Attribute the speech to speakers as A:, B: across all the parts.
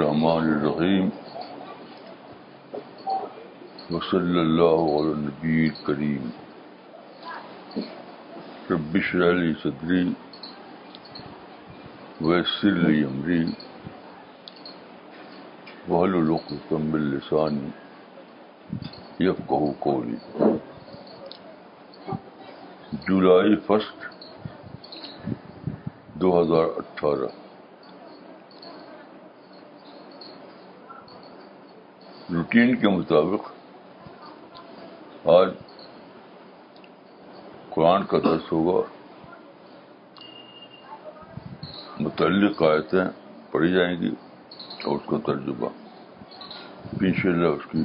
A: الرحمن الرحیم وصلی اللہ نبی کریم ربش علی صدری ویسر عمری امری القم السانی یا کہو جولائی فسٹ دو ہزار اٹھارہ روٹین کے مطابق آج قرآن کا درس ہوگا متعلق آیتیں پڑھی جائیں گی اور اس کا ترجمہ ان شاء اللہ اس کی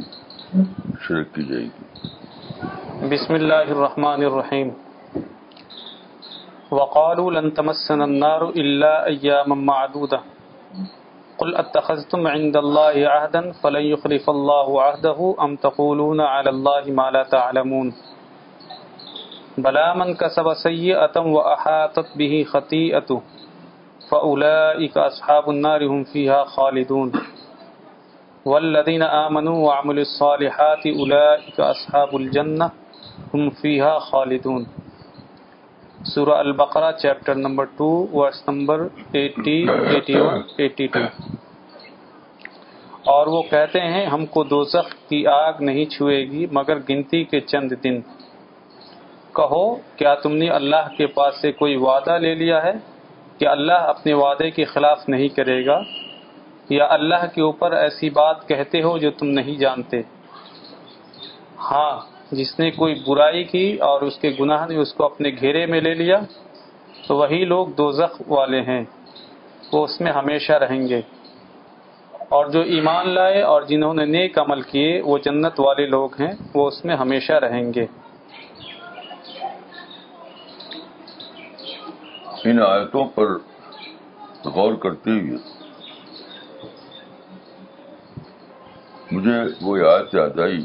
A: شرک کی جائے گی
B: بسم اللہ الرحمن الرحیم وقالوا لن تمسنا النار الا ایاما السنار قل اتخذتم عند الله الله الله عهدا فلن يخلف عهده ام تقولون على ما لا تعلمون بلا من كسب به خطيئته النار هم هم فيها خالدون والذين وعملوا الصالحات فيها خالدون سورہ البقرہ chapter number number two two verse eighty eighty eighty one اور وہ کہتے ہیں ہم کو دو کی آگ نہیں چھوئے گی مگر گنتی کے چند دن کہو کیا تم نے اللہ کے پاس سے کوئی وعدہ لے لیا ہے کہ اللہ اپنے وعدے کے خلاف نہیں کرے گا یا اللہ کے اوپر ایسی بات کہتے ہو جو تم نہیں جانتے ہاں جس نے کوئی برائی کی اور اس کے گناہ نے اس کو اپنے گھیرے میں لے لیا تو وہی لوگ دو والے ہیں وہ اس میں ہمیشہ رہیں گے اور جو ایمان لائے اور جنہوں نے نیک عمل کیے وہ جنت والے لوگ ہیں وہ اس میں ہمیشہ رہیں گے
A: ان آیتوں پر غور کرتے ہوئے مجھے وہ یاد آئی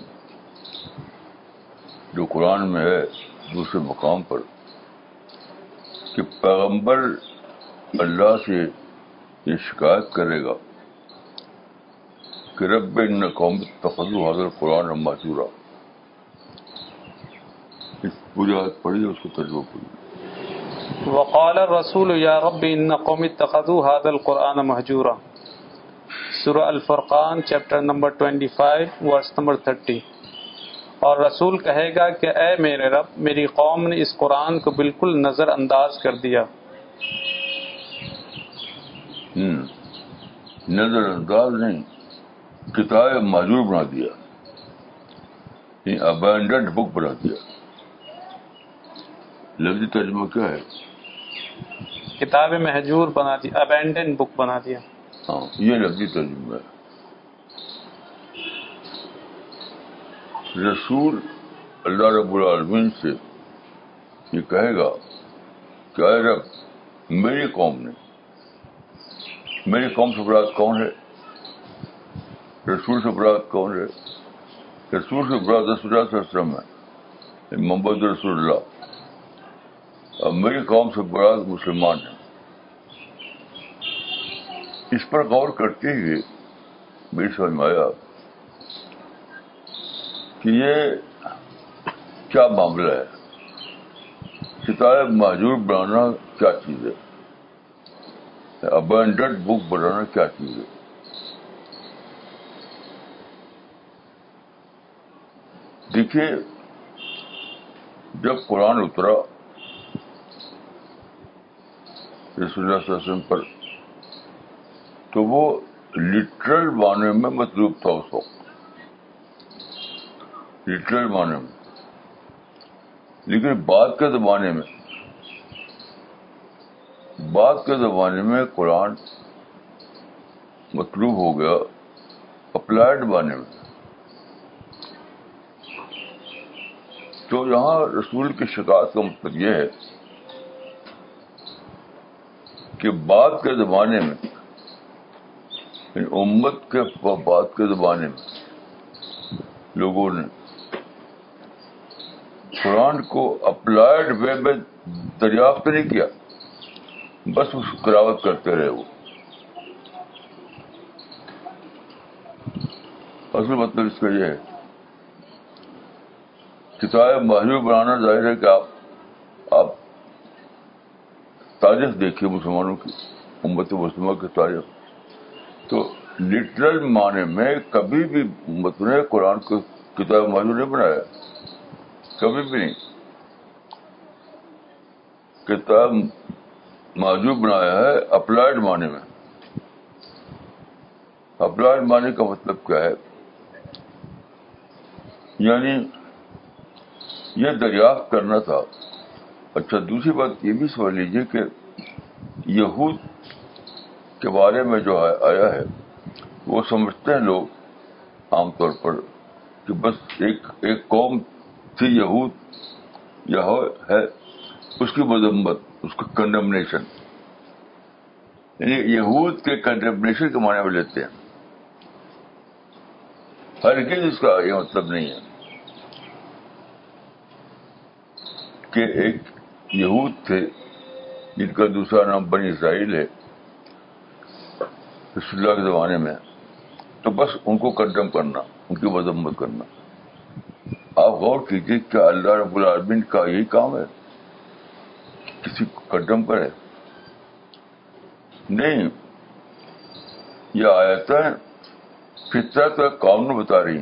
A: جو قرآن میں ہے دوسرے مقام پر کہ پیغمبر اللہ سے یہ شکایت کرے گا کہ رب ان قوم تفضل حاضر قرآن پوری آیت پڑھی اس کو تجربہ پڑھی
B: وقال الرسول یا رب ان قوم اتخذوا هذا القران مهجورا سورہ الفرقان چیپٹر نمبر 25 ورس نمبر 30 اور رسول کہے گا کہ اے میرے رب میری قوم نے اس قرآن کو بالکل نظر انداز کر دیا
A: نظر انداز نہیں کتاب معذور بنا دیا ابینڈنٹ یعنی بک بنا دیا لفظی تجربہ کیا ہے
B: کتاب محجور بنا دی ابینڈنٹ بک بنا دیا
A: ہاں یہ لفظی تجربہ ہے رسول اللہ رب العالمین سے یہ کہے گا کہ رب میری قوم نے میری قوم سے براد کون ہے رسول سے براد کون ہے رسول سے براد رسول اللہ وسلم ہے محمد رسول اللہ اور میری قوم سے براد مسلمان ہے اس پر غور کرتے ہوئے میری سمجھ میں آیا کہ یہ کیا معاملہ ہے ستارے معذور بنانا کیا چیز ہے ابینڈنٹ بک بنانا کیا چیز ہے دیکھیے جب قرآن اترا رسول اللہ وسلم پر تو وہ لٹرل معنی میں مطلوب تھا اس وقت لٹرل معنی میں لیکن بعد کے زمانے میں بعد کے زمانے میں قرآن مطلوب ہو گیا اپلائڈ بانے میں تو یہاں رسول کی شکایت کا مطلب یہ ہے کہ بعد کے زمانے میں یعنی امت کے بعد کے زمانے میں لوگوں نے قرآن کو اپلائڈ وے میں دریافت نہیں کیا بس اس کراوت کرتے رہے وہ اصل مطلب اس کا یہ ہے کتاب محرو بنانا ظاہر ہے کہ آپ آپ تاریخ دیکھیے مسلمانوں کی امت مسلمہ کی تاریخ تو لٹرل معنی میں کبھی بھی امت نے قرآن کو کتاب مہرو نہیں بنایا کبھی بھی نہیں کتاب معجوب بنایا ہے اپلائڈ معنی میں اپلائڈ معنی کا مطلب کیا ہے یعنی یہ دریافت کرنا تھا اچھا دوسری بات یہ بھی سمجھ لیجیے کہ یہود کے بارے میں جو آیا ہے وہ سمجھتے ہیں لوگ عام طور پر کہ بس ایک ایک قوم یہود ہے اس کی مذمت اس کا کنڈمنیشن یعنی یہود کے کنڈمنیشن کے معنی میں لیتے ہیں ہر چیز اس کا یہ مطلب نہیں ہے کہ ایک یہود تھے جن کا دوسرا نام بنی اسرائیل ہے رسول اللہ کے زمانے میں تو بس ان کو کنڈم کرنا ان کی مذمت کرنا آپ غور کیجیے کہ اللہ رب العالمین کا یہی کام ہے کسی کو کڈم کرے نہیں یہ آیا فطرت کا قانون بتا رہی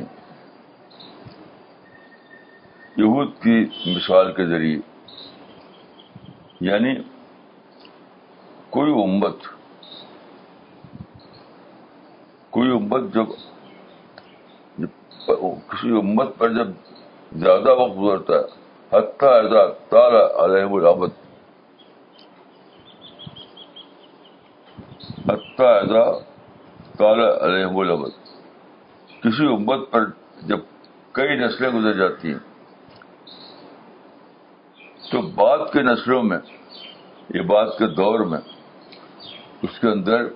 A: یہود کی مثال کے ذریعے یعنی کوئی امت کوئی امت جب کسی امت پر جب زیادہ وقت گزرتا ہے حت ادرا تارا علیہ الحمد تارا علیہ الحمد کسی امت پر جب کئی نسلیں گزر جاتی ہیں تو بعد کے نسلوں میں یہ بات کے دور میں اس کے اندر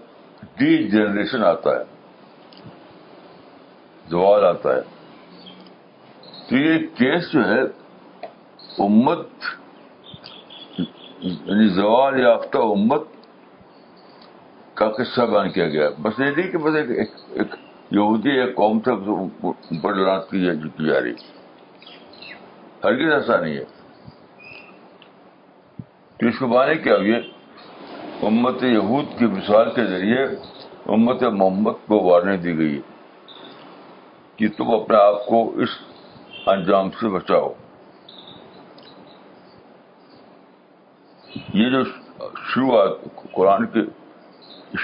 A: ڈی جنریشن آتا ہے زوال آتا ہے تو یہ کیس جو ہے امت یعنی زوال یافتہ امت کا قصہ بیان کیا گیا بس یہ نہیں کہ بس ایک یہودی ایک قوم سے اوپر لڑاتی کی جٹی جا رہی ہرگز ایسا نہیں ہے تو اس کو بانے کیا ابھی امت یہود کی مثال کے ذریعے امت محمد کو وارننگ دی گئی کہ تم اپنے آپ کو اس انجام سے بچاؤ یہ جو شروع قرآن کے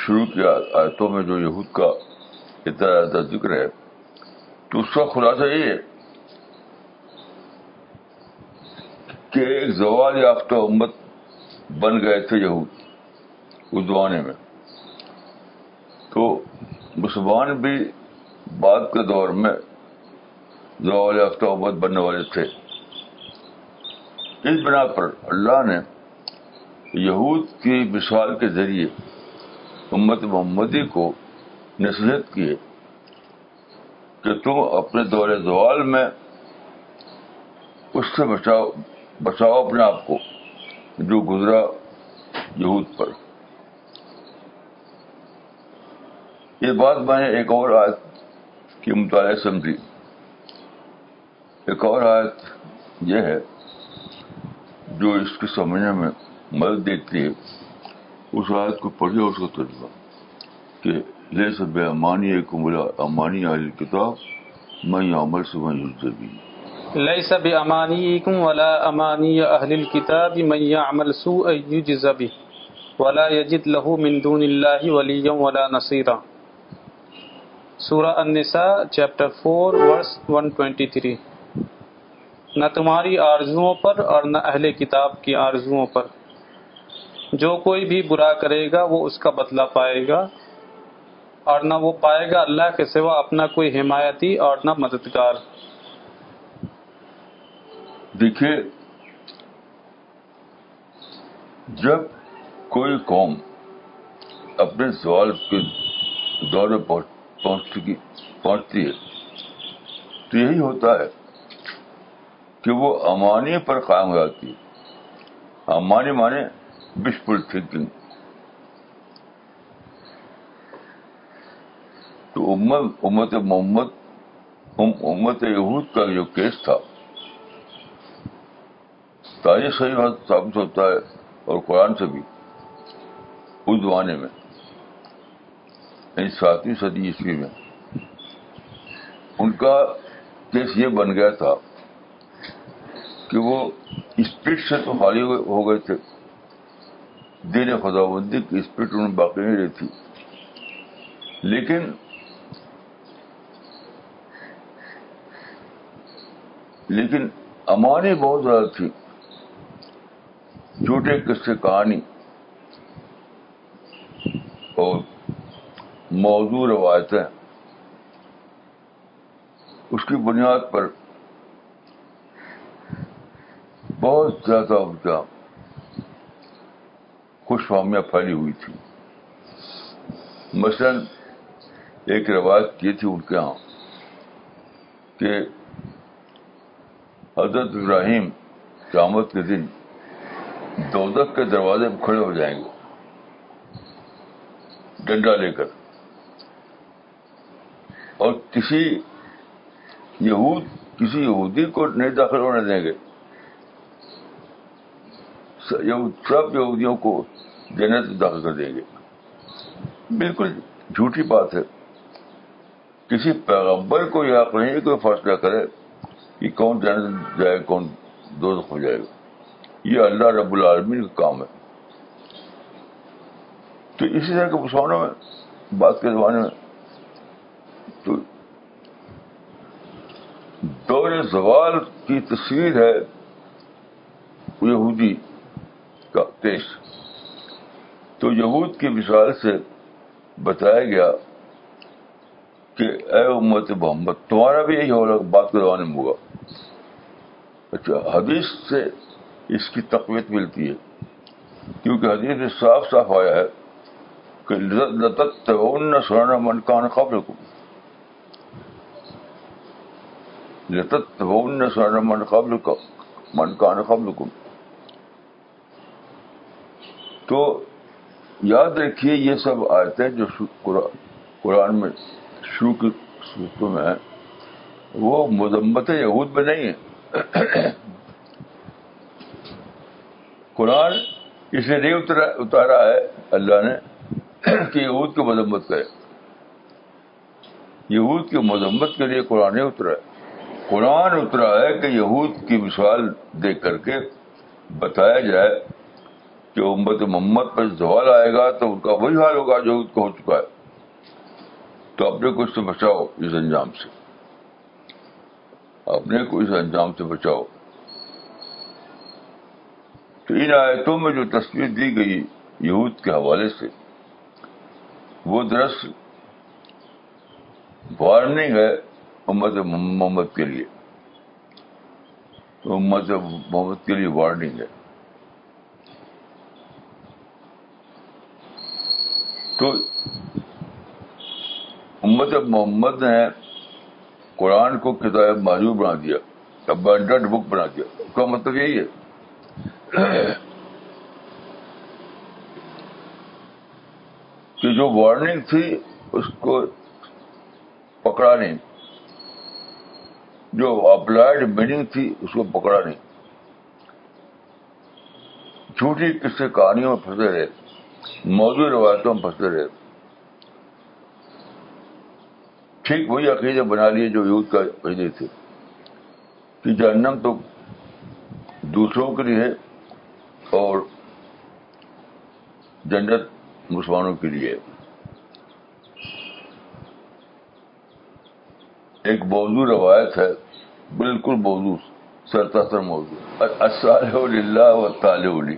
A: شروع کی آیتوں میں جو یہود کا زیادہ ذکر ہے تو اس کا خلاصہ یہ ہے کہ ایک زوال یافتہ امت بن گئے تھے یہود اس زمانے میں تو مسلمان بھی بعد کے دور میں دو والے ہفتہ عبت بننے والے تھے اس بنا پر اللہ نے یہود کی مثال کے ذریعے امت محمدی کو نصیحت کی کہ تم اپنے دور زوال میں اس سے بچاؤ بچاؤ اپنے آپ کو جو گزرا یہود پر یہ بات میں نے ایک اور آیت مطالعہ سمجھی ایک اور آیت یہ ہے جو اس کے سمجھنے میں مدد دیتی ہے اس آیت کو پڑھیے اس کا تجربہ کہ لے سب امانی ایک ملا امانی علی کتاب میں عمل سے میں یوزی
B: لیس بأمانيكم ولا أماني أهل الكتاب من يعمل سوء يجز به ولا يجد له من دون الله وليا ولا نصيرا سورة النساء chapter 4 verse 123 نہ تمہاری آرزوؤں پر اور نہ اہل کتاب کی آرزوؤں پر جو کوئی بھی برا کرے گا وہ اس کا بدلہ پائے گا اور نہ وہ پائے گا اللہ کے سوا اپنا کوئی حمایتی اور نہ مددگار
A: دیکھیے جب کوئی قوم اپنے سوال کے دورے پہنچتی ہے تو یہی ہوتا ہے کہ وہ امانی پر قائم جاتی ہے امانی مانے بس تھنکنگ تو امت امت محمد امت یہود کا جو کیس تھا تاریخ صحیح ثابت ہوتا ہے اور قرآن سے بھی اس زمانے میں یعنی ساتویں صدی عیسوی میں ان کا کیس یہ بن گیا تھا کہ وہ اسپرٹ سے تو خالی ہو گئے تھے دین خدا بندی کی اسپیٹ انہیں باقی نہیں رہی تھی لیکن لیکن امانی بہت زیادہ تھی جھوٹے قصے کہانی اور موضوع روایتیں اس کی بنیاد پر بہت زیادہ عمدہ خوش فہمیاں پھیلی ہوئی تھی مثلاً ایک روایت یہ تھی ان کے یہاں کہ حضرت ابراہیم قیامت کے دن دودک کے دروازے میں کھڑے ہو جائیں گے ڈنڈا لے کر اور کسی یہود کسی یہودی کو نہیں داخل ہونے دیں گے سب یہودیوں کو جنت میں داخل کر دیں گے بالکل جھوٹی بات ہے کسی پیغمبر کو یہ حق نہیں کوئی فیصلہ کرے کہ کون جنت جائے کون دو ہو جائے گا یہ اللہ رب العالمین کا کام ہے تو اسی طرح کے مسلمانوں میں بات کے زمانے میں تو دور زوال کی تصویر ہے یہودی کا پیش تو یہود کی مثال سے بتایا گیا کہ اے امت محمد تمہارا بھی یہی بات کروانے میں ہوا اچھا حدیث سے اس کی تقویت ملتی ہے کیونکہ حدیث میں صاف صاف آیا ہے کہ سرانا من کان قبل کو لطت سور من کا من کان قبل کم تو یاد رکھیے یہ سب آیتیں جو قرآن میں شروع کی صورتوں میں ہیں وہ مذمت یہود میں نہیں ہے قرآن اس لیے نہیں اتارا ہے اللہ نے کہ یہود کی مذمت کرے یہود کی مذمت کے لیے قرآن اترا ہے قرآن اترا ہے کہ یہود کی مثال دیکھ کر کے بتایا جائے امت محمد پر زوال آئے گا تو ان کا وہی حال ہوگا جو ہو چکا ہے تو اپنے کو اس سے بچاؤ اس انجام سے اپنے کو اس انجام سے بچاؤ تو ان آیتوں میں جو تصویر دی گئی یہود کے حوالے سے وہ درست وارننگ ہے امت محمد کے لیے امت محمد کے لیے وارننگ ہے تو امت اب محمد نے قرآن کو کتاب معذور بنا دیا بینڈ بک بنا دیا اس کا مطلب یہی ہے کہ جو وارننگ تھی اس کو پکڑا نہیں جو اپلائڈ میننگ تھی اس کو پکڑا نہیں جھوٹی کس سے کہانیوں میں پھنسے رہے موضوع روایتوں میں پھنستے رہے ٹھیک وہی عقیدے بنا لیے جو یوز کا عقیدے تھے کہ جہنم تو دوسروں کے لیے ہے اور جنت مسلمانوں کے لیے ایک موضوع روایت ہے بالکل موضوع سرتا موضوع اصل اللہ و تعالی علی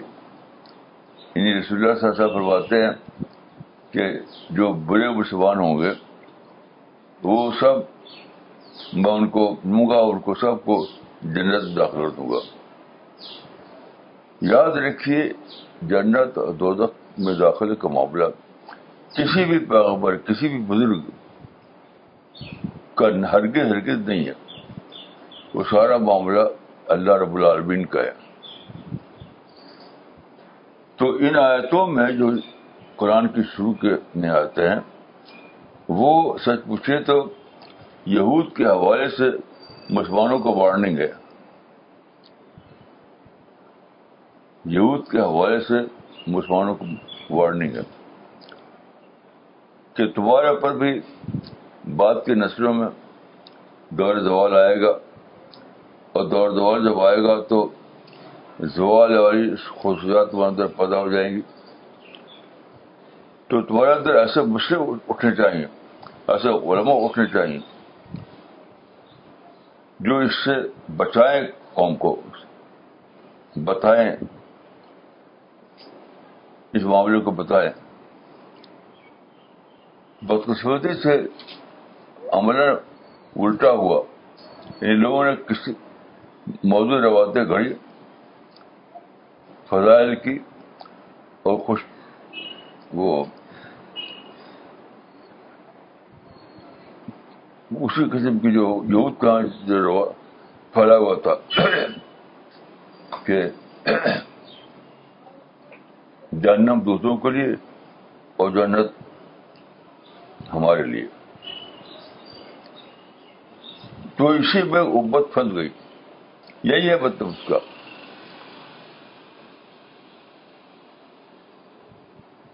A: یعنی رسول اللہ علیہ وسلم فرماتے ہیں کہ جو برے مسلمان ہوں گے وہ سب میں ان کو دوں گا ان کو سب کو جنت داخل کر دوں گا یاد رکھیے جنت اور دودخ میں داخلے کا معاملہ کسی بھی پیغمبر کسی بھی بزرگ کا ہرگز ہرگز نہیں ہے وہ سارا معاملہ اللہ رب العالمین کا ہے تو ان آیتوں میں جو قرآن کی شروع کے آتے ہیں وہ سچ پوچھے تو یہود کے حوالے سے مسلمانوں کو وارننگ ہے یہود کے حوالے سے مسلمانوں کو وارننگ ہے کہ تمہارے پر بھی بات کی نسلوں میں دور دوال آئے گا اور دور دوال جب آئے گا تو زوال والی خصوصیات تمہارے اندر پیدا ہو جائیں گی تو تمہارے اندر ایسے مسئلے اٹھنے چاہیے ایسے علماء اٹھنے چاہیے جو اس سے بچائیں قوم کو بتائیں اس معاملے کو بتائیں بدقسمتی سے عمل الٹا ہوا ان لوگوں نے کسی موضوع روایتیں گھڑی فضائل کی اور خوش وہ اسی قسم کی جو کا جو پھیلا ہوا تھا کہ جنم دوسروں کے لیے اور جنت ہمارے لیے تو اسی میں ابت پھنس گئی یہی ہے مطلب اس کا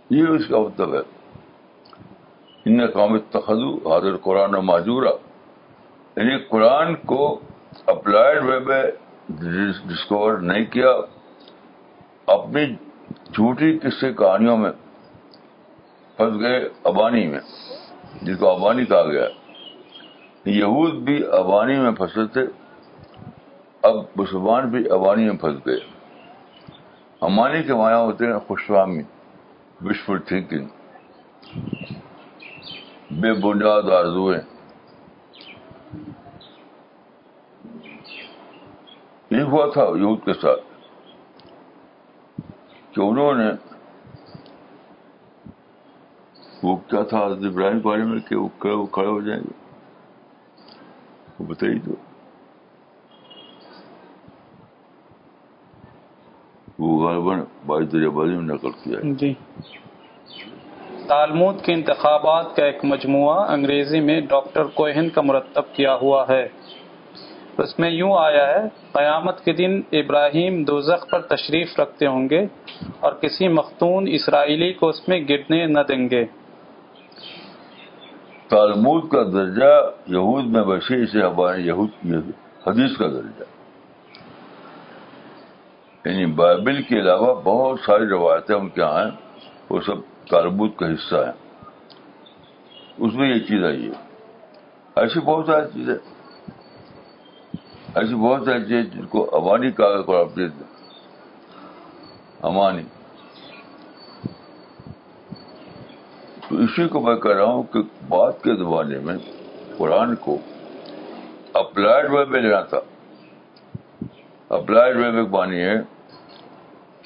A: یہ اس کا مطلب ہے ان قوم تخذو حاضر قرآن و معذورا یعنی قرآن کو اپلائڈ وے میں ڈسکور نہیں کیا اپنی جھوٹی قصے کہانیوں میں پھنس گئے ابانی میں جس کو ابانی کہا گیا یہود بھی ابانی میں پھنسے تھے اب مسلمان بھی ابانی میں پھنس گئے امانی کے مایا ہوتے ہیں خوشوامی وشفل تھنکنگ بے بنیاد آرزویں یہ ہوا تھا یہود کے ساتھ کہ انہوں نے وہ کیا تھا ابراہیم بارے میں کہ وہ کھڑے ہو جائیں گے وہ بتائیے تو وہ غالباً میں نقل کیا ہے
B: جی تالمود کے انتخابات کا ایک مجموعہ انگریزی میں ڈاکٹر کوہن کا مرتب کیا ہوا ہے اس میں یوں آیا ہے قیامت کے دن ابراہیم دوزخ پر تشریف رکھتے ہوں گے اور کسی مختون اسرائیلی کو اس میں گرنے نہ دیں گے
A: تالمود کا درجہ یہود میں بشیر حدیث کا درجہ یعنی بائبل کے علاوہ بہت ساری روایتیں ان کے یہاں ہیں وہ سب تعلبت کا حصہ ہیں اس میں یہ چیز آئی ہے ایسی بہت ساری چیزیں ایسی بہت ساری چیزیں جن کو امانی کاغذ آپ امانی تو اسی کو میں کہہ رہا ہوں کہ بات کے زمانے میں قرآن کو اپلائڈ وے میں لینا تھا اپلائڈ وے میں بانی ہے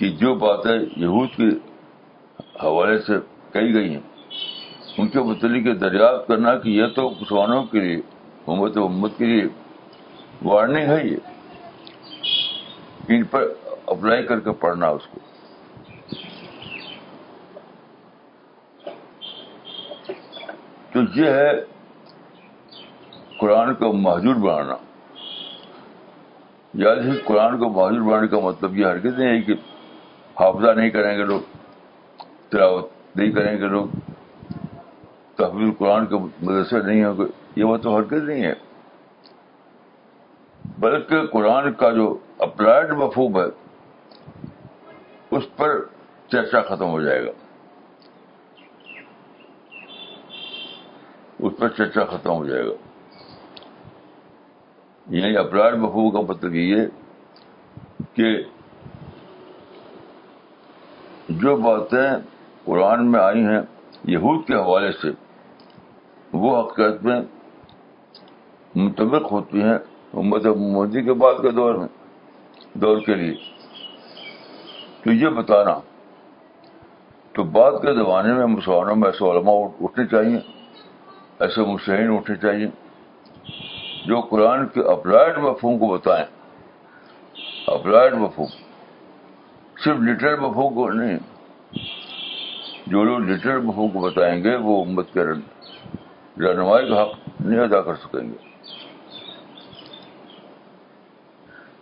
A: کہ جو باتیں یہود کے حوالے سے کہی گئی ہیں ان کے متعلق یہ دریافت کرنا کہ یہ تو مسلمانوں کے لیے امت و امت کے لیے وارننگ ہے یہ ان پر اپلائی کر کے پڑھنا اس کو تو یہ ہے قرآن کو محجور بنانا یاد ہی قرآن کو محجور بنانے کا مطلب یہ ہرگز نہیں ہے کہ حافظہ نہیں کریں گے لوگ تلاوت نہیں کریں گے لوگ تحفظ قرآن کے مدرسے نہیں ہوں گے یہ وہ تو حرکت نہیں ہے بلکہ قرآن کا جو اپلائڈ مفہوم ہے اس پر چرچا ختم ہو جائے گا اس پر چرچا ختم ہو جائے گا یعنی اپلائڈ مفہوم کا مطلب یہ کہ جو باتیں قرآن میں آئی ہیں یہود کے حوالے سے وہ حقیقت میں منتقل ہوتی ہیں امت مودی کے بعد کے دور میں دور کے لیے تو یہ بتانا تو بعد کے زمانے میں مسلمانوں میں ایسے علماء اٹھنے چاہیے ایسے مشہین اٹھنے چاہیے جو قرآن کے اپلائڈ مفہوم کو بتائیں اپلائڈ مفہوم صرف لٹرل بفو کو نہیں جو لوگ لٹرل بفو کو بتائیں گے وہ امت کے رہنمائی کا حق نہیں ادا کر سکیں گے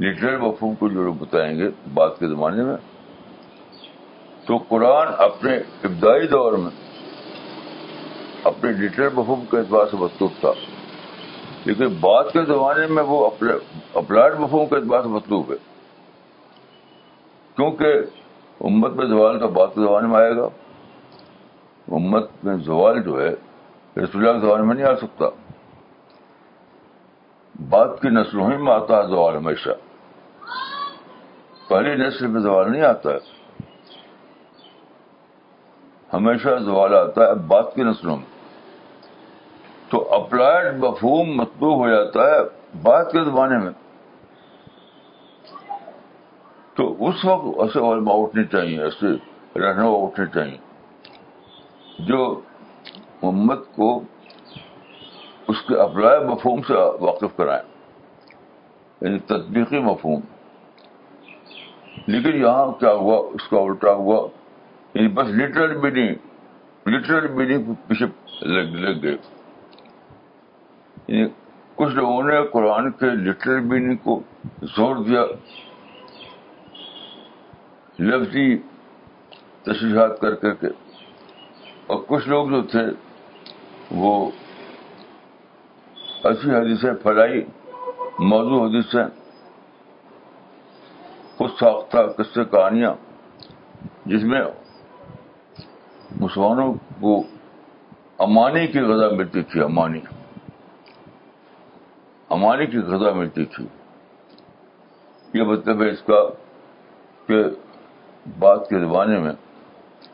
A: لٹرل مفہوم کو جو لوگ بتائیں گے بعد کے زمانے میں تو قرآن اپنے ابتدائی دور میں اپنے لٹرل بفو کے اعتبار سے مطلوب تھا لیکن بعد کے زمانے میں وہ اپنے اپلائڈ مفہوم کے اعتبار سے مطلوب ہے کیونکہ امت میں زوال تو بات کے زمانے میں آئے گا امت میں زوال جو ہے رسول اللہ کے زمانے میں نہیں آ سکتا بات کی نسلوں ہی میں آتا ہے زوال ہمیشہ پہلی نسل میں زوال نہیں آتا ہے ہمیشہ زوال آتا ہے بات کی نسلوں میں تو اپلائڈ مفہوم مطلوب ہو جاتا ہے بات کے زمانے میں اس وقت ایسے علماء اٹھنے چاہیے ایسے رہنما اٹھنے چاہیے جو محمد کو اس کے اپلائے مفہوم سے واقف کرائیں یعنی تطبیقی مفہوم لیکن یہاں کیا ہوا اس کا الٹا ہوا یعنی بس لٹرل میننگ لٹرل میننگ پیچھے لگ لگ گئے یعنی کچھ لوگوں نے قرآن کے لٹرل میننگ کو زور دیا لفظی تشریحات کر کر کے اور کچھ لوگ جو تھے وہ ایسی حدیثیں پھیلائی موضوع حدیثیں خود ساختہ کس سے کہانیاں جس میں مسلمانوں کو امانی کی غذا ملتی تھی امانی امانی کی غذا ملتی تھی یہ مطلب ہے اس کا کہ بات کے زمانے میں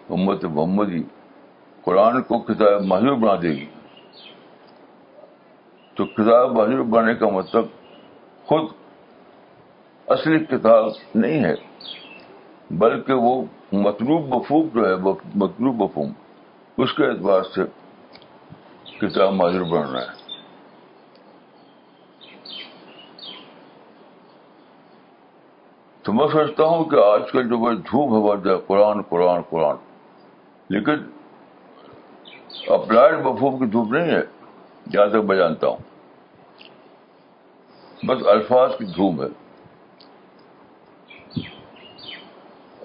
A: محمد محمدی قرآن کو کتاب محضور بنا دے گی تو کتاب محضور بنانے کا مطلب خود اصلی کتاب نہیں ہے بلکہ وہ مطلوب بفوب جو ہے مطلوب وفوم اس کے اعتبار سے کتاب معذور رہا ہے تو میں سوچتا ہوں کہ آج کل جو بھائی دھوپ ہوا جائے قرآن قرآن قرآن لیکن اپلائڈ بفوب کی دھوپ نہیں ہے جہاں تک میں جانتا ہوں بس الفاظ کی دھوپ ہے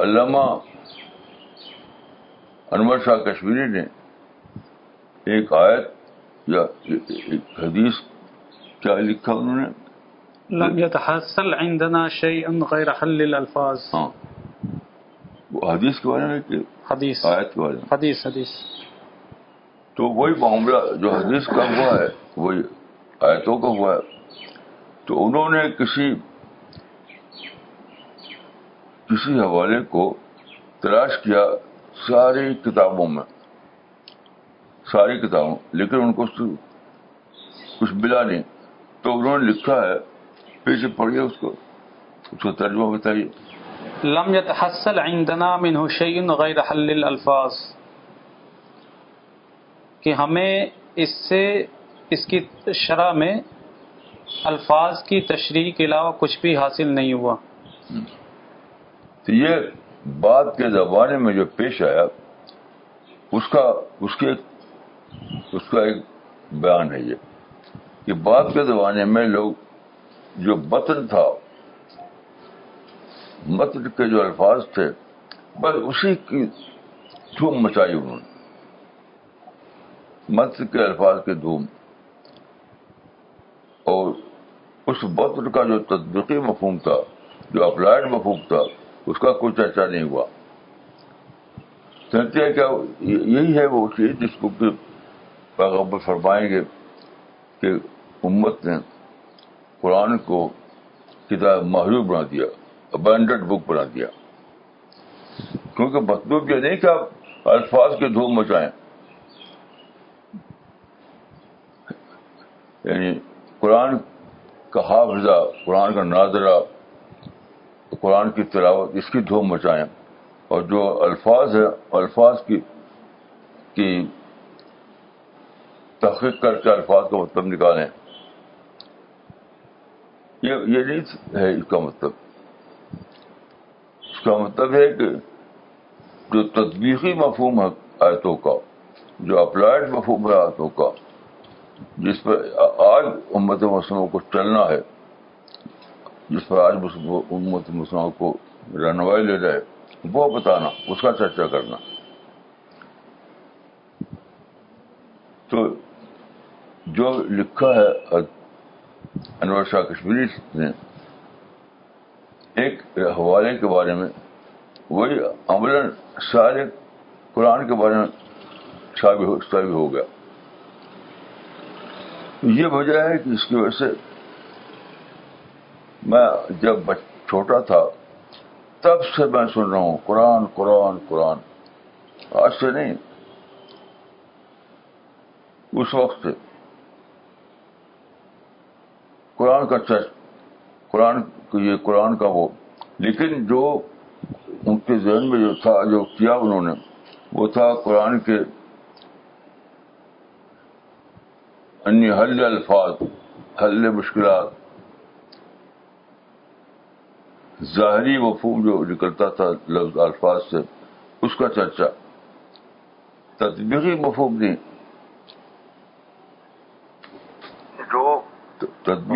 A: علامہ انور شاہ کشمیری نے ایک آیت یا ایک حدیث کیا لکھا انہوں نے
B: لم يتحصل عندنا شيء غير حل الالفاظ
A: ہاں وہ حدیث کے بارے میں کہ
B: حدیث
A: آیت کے بارے میں
B: حدیث حدیث
A: تو وہی معاملہ جو حدیث کا ہوا ہے وہی آیتوں کا ہوا ہے تو انہوں نے کسی کسی حوالے کو تلاش کیا ساری کتابوں میں ساری کتابوں لیکن ان کو کچھ ملا نہیں تو انہوں نے لکھا ہے پیچھے گیا اس کو اس کا ترجمہ بتائیے
B: لم يتحصل عندنا غیر حل الفاظ کہ ہمیں اس سے اس کی شرح میں الفاظ کی تشریح کے علاوہ کچھ بھی حاصل نہیں ہوا
A: تو یہ بات کے زمانے میں جو پیش آیا اس کا اس کے اس کا ایک بیان ہے یہ کہ بات کے زمانے میں لوگ جو متن تھا متن کے جو الفاظ تھے بس اسی کی دھوم مچائی انہوں نے مت کے الفاظ کے دھوم اور اس متن کا جو تدقی مفہوم تھا جو اپلائڈ مفہوم تھا اس کا کوئی چرچا نہیں ہوا کہتے ہیں کیا یہی ہے وہ چیز جس کو پیغمبر فرمائیں گے کہ امت نے قرآن کو کتاب محروب بنا دیا ابینڈڈ بک بنا دیا کیونکہ مطلوب یہ نہیں کہ آپ الفاظ کے دھوم مچائیں یعنی قرآن کا حافظہ قرآن کا ناظرہ قرآن کی تلاوت اس کی دھوم مچائیں اور جو الفاظ ہے الفاظ کی کی تحقیق کر کے الفاظ کا مطلب نکالیں یہ یہ نہیں ہے اس کا مطلب اس کا مطلب ہے ہے کہ جو تدبیقی مفہوم آیتوں کا جو اپلائڈ مفہوم ہے آیتوں کا جس پر آج امت مسلموں کو چلنا ہے جس پر آج امت مسلموں کو رہنمائی لے جائے وہ بتانا اس کا چرچا کرنا تو جو لکھا ہے انور شاہ کشمیری نے ایک حوالے کے بارے میں وہی عمل سارے قرآن کے بارے میں ہو گیا یہ وجہ ہے کہ اس کی وجہ سے میں جب چھوٹا تھا تب سے میں سن رہا ہوں قرآن قرآن قرآن آج سے نہیں اس وقت سے قرآن کا چرچ قرآن یہ قرآن کا وہ لیکن جو ان کے ذہن میں جو تھا جو کیا انہوں نے وہ تھا قرآن کے انی حل الفاظ حل مشکلات ظاہری وفوم جو نکلتا تھا لفظ الفاظ سے اس کا چرچا تدبیری مفہوم نہیں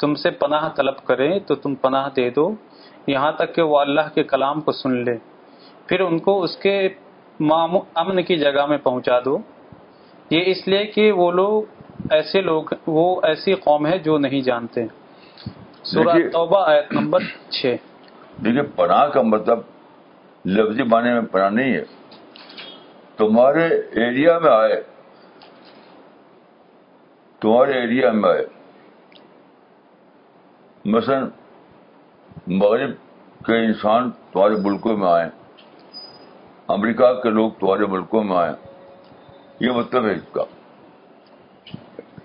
B: تم سے پناہ طلب کرے تو تم پناہ دے دو یہاں تک کہ وہ اللہ کے کلام کو سن لے پھر ان کو اس کے امن کی جگہ میں پہنچا دو یہ اس لیے کہ وہ لوگ ایسے لوگ وہ ایسی قوم ہے جو نہیں جانتے سورہ توبہ آیت نمبر چھ
A: دیکھیے پناہ کا مطلب لفظی معنی میں پناہ نہیں ہے تمہارے ایریا میں آئے تمہارے ایریا میں آئے مثلا مغرب کے انسان تمہارے ملکوں میں آئے امریکہ کے لوگ تمہارے ملکوں میں آئے یہ مطلب ہے اس کا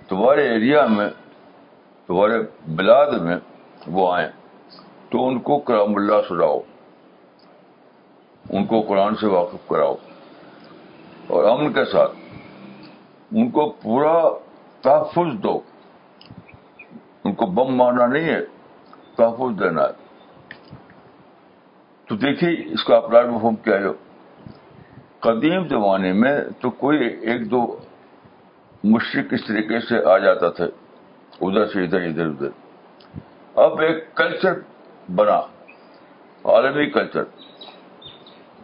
A: تمہارے ایریا میں تمہارے بلاد میں وہ آئیں تو ان کو کرام اللہ سناؤ ان کو قرآن سے واقف کراؤ اور امن کے ساتھ ان کو پورا تحفظ دو ان کو بم مارنا نہیں ہے تحفظ دینا ہے تو دیکھیے اس کا اپنا مفہوم کیا ہے قدیم زمانے میں تو کوئی ایک دو مشرق اس طریقے سے آ جاتا تھا ادھر سے ادھر ادھر ادھر اب ایک کلچر بنا عالمی کلچر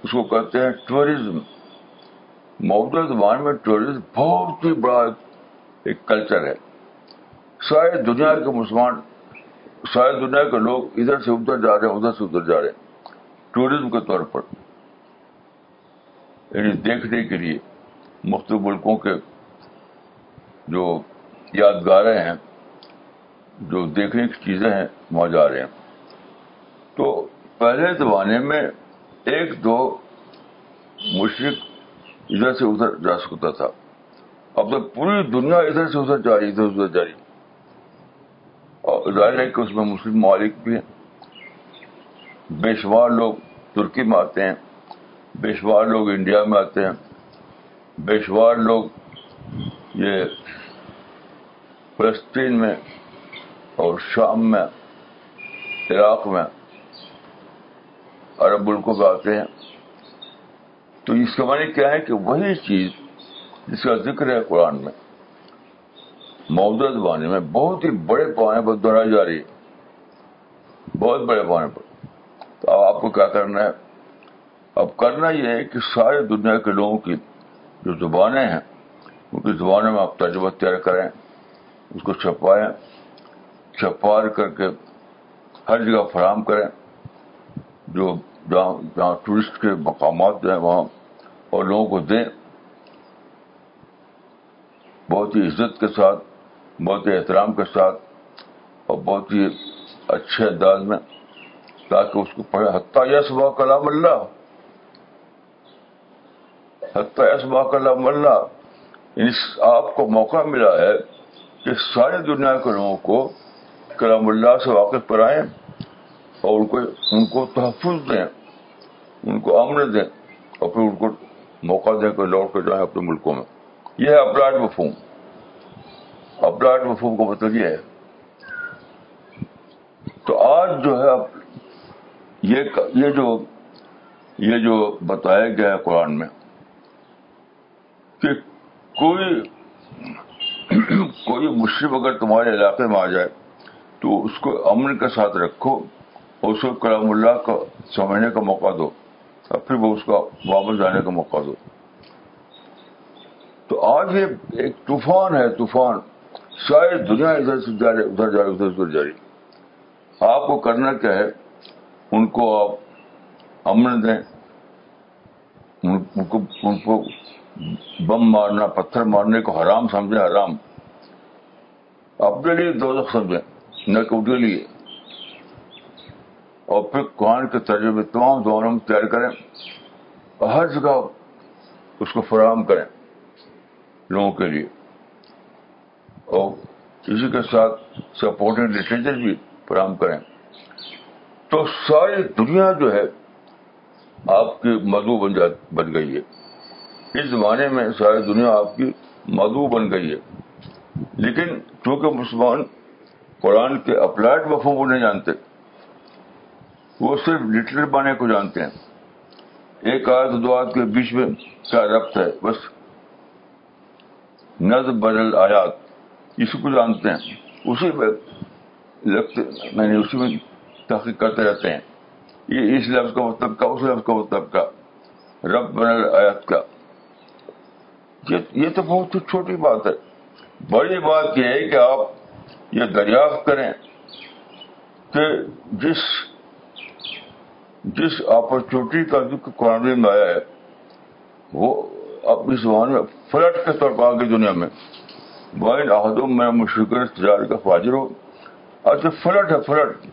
A: اس کو کہتے ہیں ٹوریزم موجودہ زمانے میں ٹوریزم بہت ہی بڑا ایک کلچر ہے سارے دنیا کے مسلمان شاید دنیا کے لوگ ادھر سے ادھر جا رہے ہیں ادھر سے ادھر جا رہے ہیں ٹوریزم کے طور پر یعنی دیکھنے کے لیے مختلف ملکوں کے جو یادگاریں ہیں جو دیکھنے کی چیزیں ہیں وہاں جا رہے ہیں تو پہلے زمانے میں ایک دو مشرق ادھر سے ادھر جا سکتا تھا اب تو پوری دنیا ادھر سے ادھر جا رہی ادھر سے ادھر جا رہی اور ظاہر ہے کہ اس میں مسلم ممالک بھی ہیں بے شمار لوگ ترکی میں آتے ہیں بے شمار لوگ انڈیا میں آتے ہیں بے شمار لوگ یہ فلسطین میں اور شام میں عراق میں عرب ملکوں میں آتے ہیں تو اس معنی کیا ہے کہ وہی چیز جس کا ذکر ہے قرآن میں موجودہ زبانی میں بہت ہی بڑے پوائنٹ پر دہرائی جا رہی ہے بہت بڑے پوائنٹ پر تو اب آپ کو کیا کرنا ہے اب کرنا یہ ہے کہ سارے دنیا کے لوگوں کی جو زبانیں ہیں ان کی زبانوں میں آپ تجربہ تیار کریں اس کو چھپائیں چھپا کر کے ہر جگہ فراہم کریں جو جہاں جہاں ٹورسٹ کے مقامات جو ہیں وہاں اور لوگوں کو دیں بہت ہی عزت کے ساتھ بہت ہی احترام کے ساتھ اور بہت ہی اچھے انداز میں تاکہ اس کو پڑھے حتیٰ یس با کلام اللہ حتہ یس با کلام اللہ اس یعنی آپ کو موقع ملا ہے کہ ساری دنیا کے لوگوں کو کلام اللہ سے واقف کرائیں اور ان کو ان کو تحفظ دیں ان کو امن دیں اور پھر ان کو موقع دیں کہ لوٹ کر جائیں اپنے ملکوں میں یہ ہے اپناج مفہوم مفہوم کا مطلب یہ ہے تو آج جو ہے یہ جو یہ جو بتایا گیا ہے قرآن میں کہ کوئی کوئی مشرف اگر تمہارے علاقے میں آ جائے تو اس کو امن کے ساتھ رکھو اور اس کو کلام اللہ کا سمجھنے کا موقع دو اور پھر وہ اس کا واپس جانے کا موقع دو تو آج یہ ایک طوفان ہے طوفان شاید دنیا ادھر جا جاری ادھر جاری ادھر جا جاری آپ کو کرنا کیا ہے ان کو آپ امن دیں ان کو بم مارنا پتھر مارنے کو حرام سمجھیں حرام اپنے لیے دخ سمجھیں نہ کہ ان کے لیے اور پھر قرآن کے تجربے تمام دور ہم تیار کریں اور ہر جگہ اس کو فراہم کریں لوگوں کے لیے اور اسی کے ساتھ سپورٹنگ لٹریچر بھی فراہم کریں تو ساری دنیا جو ہے آپ کی مدو بن بن گئی ہے اس زمانے میں ساری دنیا آپ کی مدعو بن گئی ہے لیکن چونکہ مسلمان قرآن کے اپلائڈ وفوں کو نہیں جانتے وہ صرف لٹریٹ بانے کو جانتے ہیں ایک آدھ دو آدھ کے بیچ میں کیا ربط ہے بس نظ بدل آیات اسی کو جانتے ہیں اسی میں لگتے میں نے اسی میں تحقیق کرتے رہتے ہیں یہ اس لفظ کا مطلب کا اس لفظ کا مطلب کا رب بن آیات کا یہ تو بہت ہی چھوٹی بات ہے بڑی بات یہ ہے کہ آپ یہ دریافت کریں کہ جس جس اپرچونیٹی کا قرآن میں آیا ہے وہ اب اس زبان میں فلٹ کے طور پر آگے دنیا میں بائن عہدوں میں مشکل تجارت کا فاجر ہو اچھا فلٹ ہے فلٹ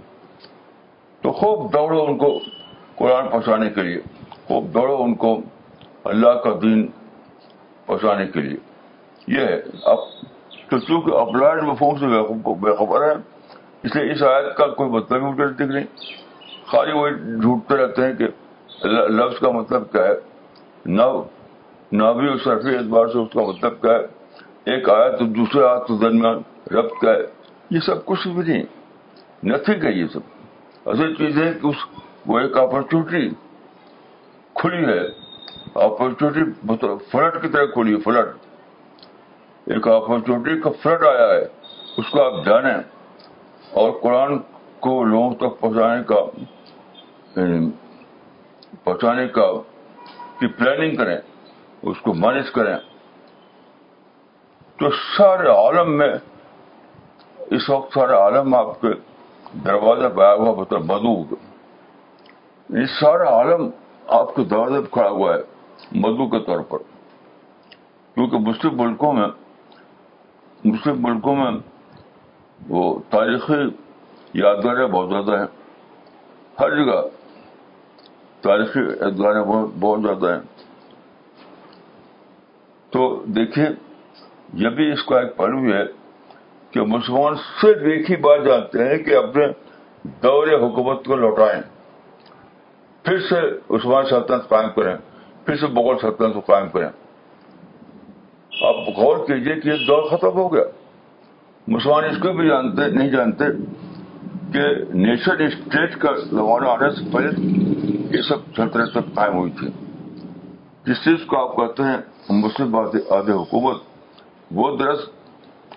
A: تو خوب دوڑو ان کو قرآن پہنچانے کے لیے خوب دوڑو ان کو اللہ کا دین پہنچانے کے لیے یہ ہے اب تو چونکہ اپلائڈ سے بے خبر ہے اس لیے اس آیت کا کوئی مطلب ہی مجھے دکھ نہیں خالی وہ جھوٹتے رہتے ہیں کہ لفظ کا مطلب کیا ہے بھی اس صرف اعتبار سے اس کا مطلب کیا ہے ایک آیا تو دوسرے آیا تو درمیان ربط ہے یہ سب کچھ بھی نہیں نتھنگ ہے یہ سب اصل چیز ہے کہ اس وہ ایک اپرچونیٹی کھلی ہے اپرچونیٹی فلڈ کی طرح کھلی ہے فلڈ ایک اپرچونیٹی کا فلڈ آیا ہے اس کو آپ جانیں اور قرآن کو لوگوں تک پہنچانے کا یعنی پہنچانے کا کی پلاننگ کریں اس کو مینج کریں تو سارے عالم میں اس وقت سارے عالم آپ کے دروازے پہ آیا ہوا بتا مدعو یہ سارا عالم آپ کے دروازے پہ کھڑا ہوا ہے مدو کے طور پر کیونکہ مسلم ملکوں میں مسلم ملکوں میں وہ تاریخی یادگاریں بہت زیادہ ہیں ہر جگہ تاریخی یادگاریں بہت زیادہ ہیں تو دیکھیے یہ بھی اس کا ایک پہلو ہے کہ مسلمان صرف ایک ہی بات جانتے ہیں کہ اپنے دور حکومت کو لوٹائیں پھر سے عثمان سلطنت قائم کریں پھر سے بغل سلطنت کو قائم کریں آپ غور کیجیے کہ یہ دور ختم ہو گیا مسلمان اس کو بھی جانتے نہیں جانتے کہ نیشن اسٹیٹ کا زمانہ آنے سے پہلے یہ سب سلطنت قائم ہوئی تھی جس چیز کو آپ کہتے ہیں مسلم آدھے حکومت وہ درس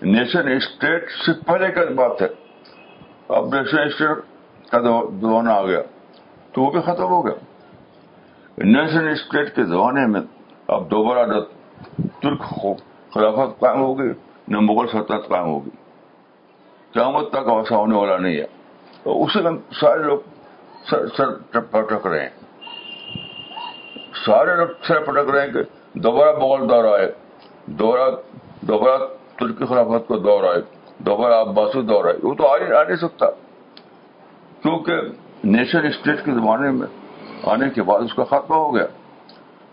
A: نیشن اسٹیٹ سے پہلے کا بات ہے اب نیشن اسٹیٹ کا زمانہ آ گیا تو وہ بھی ختم ہو گیا نیشن اسٹیٹ کے زمانے میں اب دوبارہ ترک خلافت قائم ہوگی نہ مغل سلطنت قائم ہوگی قیامت تک ایسا ہونے والا نہیں ہے تو اسی میں سارے لوگ سر سر پٹک رہے ہیں سارے لوگ سر پٹک رہے ہیں کہ دوبارہ مغل دور آئے دوبارہ دوبارہ ترکی خلافت کا دور آئے دوبارہ عباسی دور آئے وہ تو آ نہیں سکتا کیونکہ نیشن اسٹیٹ کے زمانے میں آنے کے بعد اس کا خاتمہ ہو گیا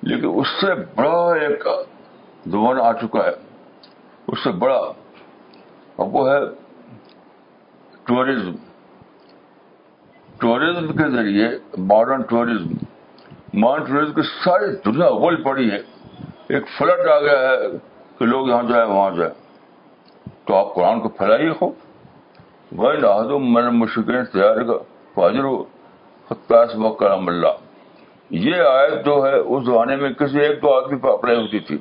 A: لیکن اس سے بڑا ایک زمانہ آ چکا ہے اس سے بڑا اب وہ ہے ٹوریزم ٹوریزم کے ذریعے ماڈرن ٹوریزم ماڈرن ٹوریزم کی ساری دنیا اول پڑی ہے ایک فلڈ آ گیا ہے کہ لوگ یہاں جائیں وہاں جائیں تو آپ قرآن کو پھیلائیے خوب مر مشکل یہ آیت جو ہے اس زمانے میں کسی ایک دو آدمی پر اپلائی ہوتی تھی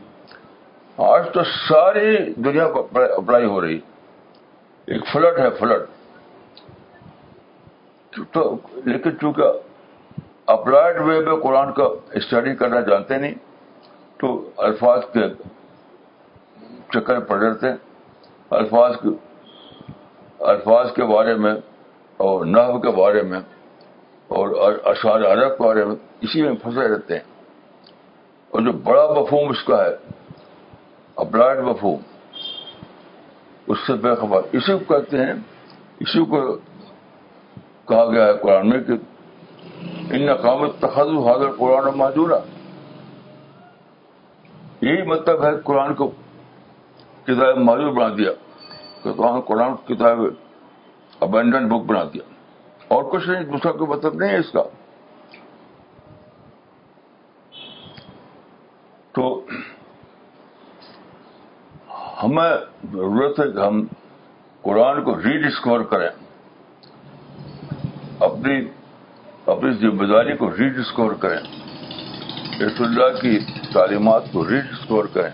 A: آج تو ساری دنیا پر اپلائی ہو رہی ایک فلٹ ہے فلٹ لیکن چونکہ اپلائڈ وے میں قرآن کا اسٹڈی کرنا جانتے نہیں تو الفاظ کے چکر پڑ رہے تھے الفاظ کے الفاظ کے بارے میں اور نحو کے بارے میں اور اشعار عرب کے بارے میں اسی میں پھنسے رہتے ہیں اور جو بڑا مفہوم اس کا ہے اپلائڈ مفہوم اس سے بے خبر اسی کو کہتے ہیں اسی کو کہا گیا ہے قرآن میں کہ ان نقامت تخذ حاضر قرآن معذورہ یہی مطلب ہے قرآن کو کتابیں معذور بنا دیا قرآن ہاں قرآن کتاب ابینڈنٹ بک بنا دیا اور کچھ نہیں دوسرا کوئی مطلب نہیں ہے اس کا تو ہمیں ضرورت ہے کہ ہم قرآن کو ریڈسکور کریں اپنی اپنی ذمہ داری کو ریڈسکور کریں رسول اللہ کی تعلیمات کو ریڈسکور کریں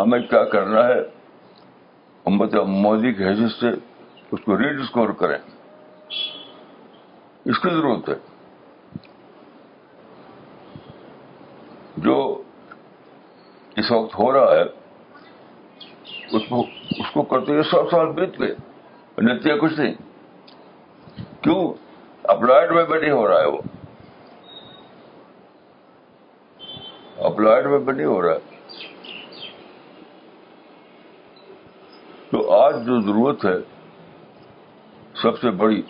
A: ہمیں کیا کرنا ہے امت مودی کی حیثیت سے اس کو ری ڈسکور کریں اس کی ضرورت ہے جو اس وقت ہو رہا ہے اس کو اس کو کرتے ہوئے سو سال بیت گئے نیتیہ کچھ نہیں کیوں اپلائڈ میں بنی نہیں ہو رہا ہے وہ اپلائڈ میں بنی نہیں ہو رہا ہے تو آج جو ضرورت ہے سب سے بڑی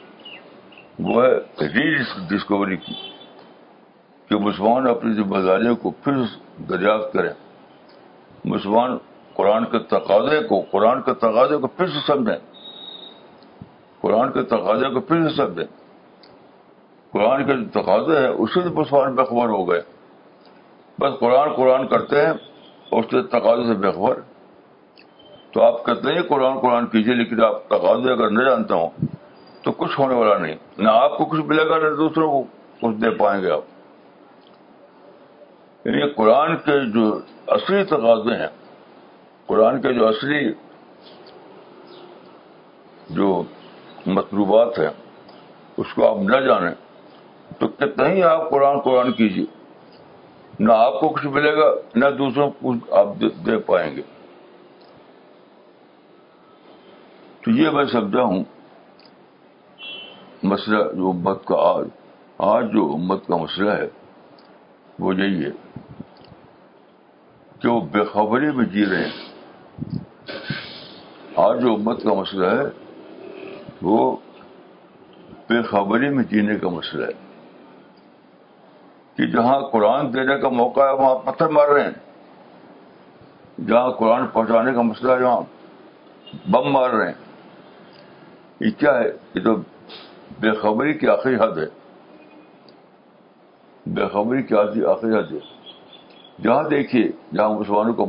A: وہ ہے ری ڈسکوری کی کہ مسلمان اپنی ذمہ داریوں کو پھر دریافت کریں مسلمان قرآن کے تقاضے کو قرآن کے تقاضے کو پھر سے سمجھیں قرآن کے تقاضے کو پھر سے سمجھیں قرآن کے جو تقاضے ہیں اس سے مسلمان بےخبر ہو گئے بس قرآن قرآن کرتے ہیں اس کے تقاضے سے بےخبر تو آپ کہتے ہیں قرآن قرآن کیجیے لیکن آپ تقاضے اگر نہ جانتا ہوں تو کچھ ہونے والا نہیں نہ آپ کو کچھ ملے گا نہ دوسروں کو کچھ دے پائیں گے آپ یعنی قرآن کے جو اصلی تقاضے ہیں قرآن کے جو اصلی جو مطلوبات ہیں اس کو آپ نہ جانیں تو کتنا ہی آپ قرآن قرآن کیجیے نہ آپ کو کچھ ملے گا نہ دوسروں کو آپ دے پائیں گے تو یہ میں سمجھا ہوں مسئلہ جو امت کا آج آج جو امت کا مسئلہ ہے وہ یہی ہے کہ وہ بے خبری میں جی رہے ہیں آج جو امت کا مسئلہ ہے وہ بے خبری میں جینے کا مسئلہ ہے کہ جہاں قرآن دینے کا موقع ہے وہاں پتھر مار رہے ہیں جہاں قرآن پہنچانے کا مسئلہ ہے وہاں بم مار رہے ہیں یہ کیا ہے یہ تو بے خبری کی آخری حد ہے بے خبری کی آخری حد ہے جہاں دیکھیے جہاں مسلمانوں کو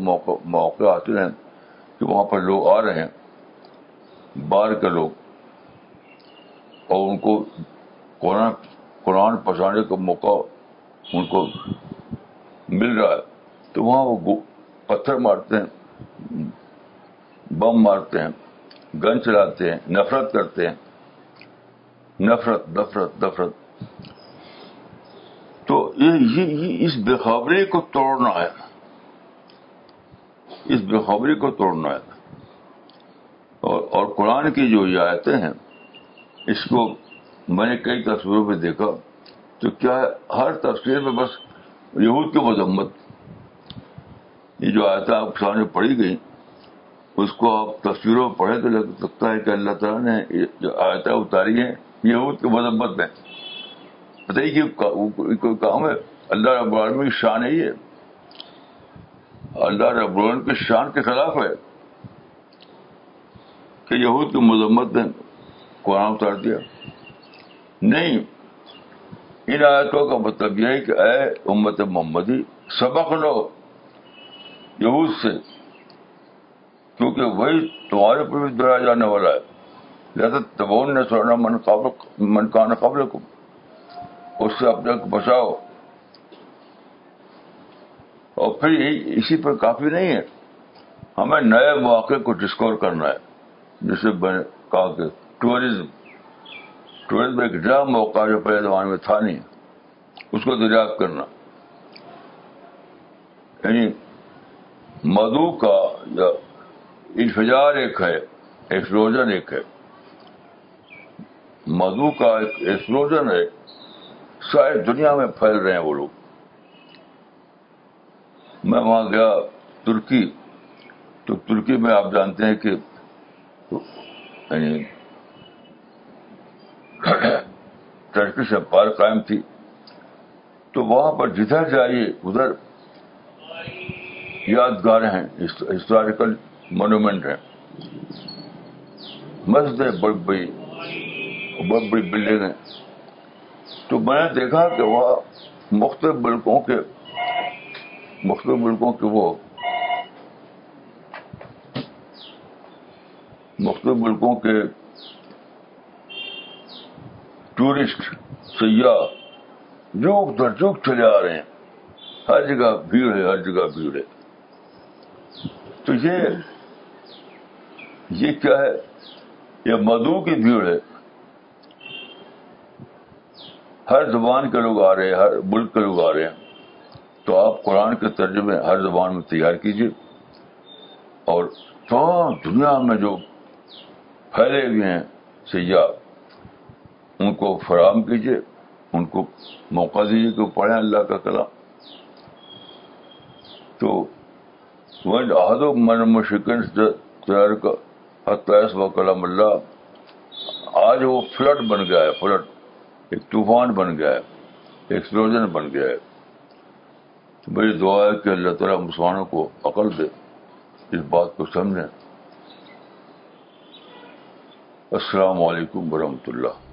A: موقع آتے ہیں کہ وہاں پر لوگ آ رہے ہیں باہر کے لوگ اور ان کو قرآن قرآن پہنچانے کا موقع ان کو مل رہا ہے تو وہاں وہ پتھر مارتے ہیں بم مارتے ہیں گن چلاتے ہیں نفرت کرتے ہیں نفرت نفرت نفرت تو اس بےخبری کو توڑنا ہے اس بےخبری کو توڑنا ہے اور اور قرآن کی جو یہ آیتیں ہیں اس کو میں نے کئی تصویروں پہ دیکھا تو کیا ہے ہر تصویر میں بس یہود کی مذمت یہ جو آیتیں آپ سامنے پڑھی گئیں اس کو آپ تصویروں میں پڑھیں تو لگ سکتا ہے کہ اللہ تعالیٰ نے جو آیت اتاری ہے یہود کی مذمت میں بتائیے کہ کوئی کام ہے اللہ رب العالمین کی شان ہے یہ اللہ رب العالمین کی شان کے خلاف ہے کہ یہود کی مذمت نے قرآن اتار دیا نہیں ان آیتوں کا مطلب یہ ہے کہ اے امت محمدی سبق لو یہود سے کیونکہ وہی تمہارے پر بھی دہرایا جانے والا ہے لہٰذا تبون نے سونا من قابل منقابل قابل کو اس سے اپنے کو بچاؤ اور پھر اسی پر کافی نہیں ہے ہمیں نئے مواقع کو ڈسکور کرنا ہے جسے میں نے کہا کہ ٹوریزم ٹوریزم ایک نیا موقع جو پہلے زمانے میں تھا نہیں اس کو دریافت کرنا یعنی مدو کا یا انفجار ایک ہے ایکسپلوژن ایک ہے مدو کا ایک ایکسپلوژن ہے شاید دنیا میں پھیل رہے ہیں وہ لوگ میں وہاں گیا ترکی تو ترکی میں آپ جانتے ہیں کہ ترکی سے پار قائم تھی تو وہاں پر جدھر جائیے ادھر یادگار ہیں ہسٹوریکل مونومنٹ ہے مسجد ہے بڑی بڑی بڑی بڑی بلڈنگ ہے تو میں نے دیکھا کہ وہاں مختلف ملکوں کے مختلف ملکوں کے وہ مختلف ملکوں کے ٹورسٹ سیاح در جوک چلے آ رہے ہیں ہر جگہ بھیڑ ہے ہر جگہ بھیڑ ہے تو یہ یہ کیا ہے یہ مدو کی بھیڑ ہے ہر زبان کے لوگ آ رہے ہیں ہر ملک کے لوگ آ رہے ہیں تو آپ قرآن کے ترجمے ہر زبان میں تیار کیجیے اور تمام دنیا میں جو پھیلے ہوئے ہیں سیاح ان کو فراہم کیجیے ان کو موقع دیجیے کہ وہ پڑھیں اللہ کا کلام تو من شکن کا و کلام اللہ آج وہ فلٹ بن گیا ہے فلٹ ایک طوفان بن گیا ہے ایکسلوزن بن گیا ہے تو میری دعا ہے کہ اللہ تعالیٰ مسلمانوں کو عقل دے اس بات کو سمجھیں السلام علیکم ورحمۃ اللہ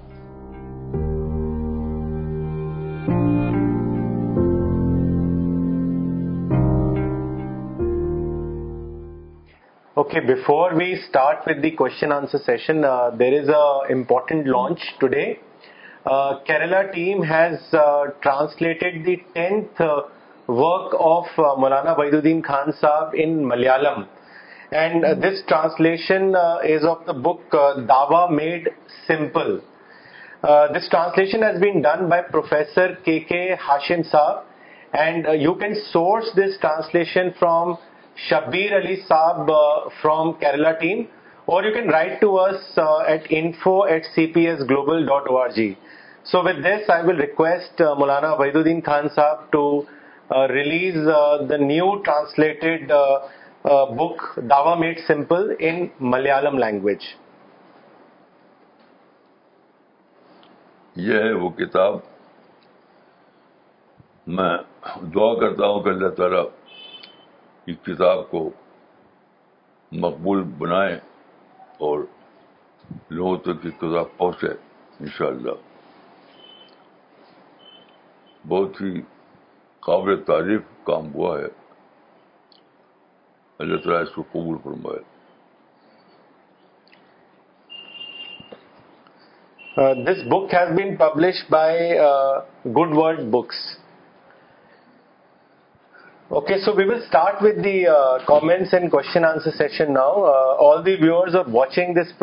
C: before we start with the question answer session there is important launch today Kerala team has translated the tenth work of Maulana Wahiduddin Khan Sahab in Malayalam and this translation is of the book Dawah made simple this translation has been by professor K Hashim Sahab and you can source this translation from Shabbir Ali Saab uh, from Kerala team or you can write to us uh, at info at cpsglobal.org. So with this I will request uh, Mulana Vaiduddin Khan Saab to uh, release uh, the new translated uh, uh, book Dawa Made Simple in Malayalam language.
A: یہ ہے وہ کتاب میں دعا کرتا ہوں کہ اللہ تعالیٰ کتاب کو مقبول بنائیں اور لوگوں تک کتاب پہنچے ان شاء اللہ بہت ہی قابل تعریف کام ہوا ہے اللہ تعالیٰ اس کو قبول فرمائے
C: this book has been publish by Goodword Books Okay, so we okay so we will start with the comments and question answer session now all the viewers are watching this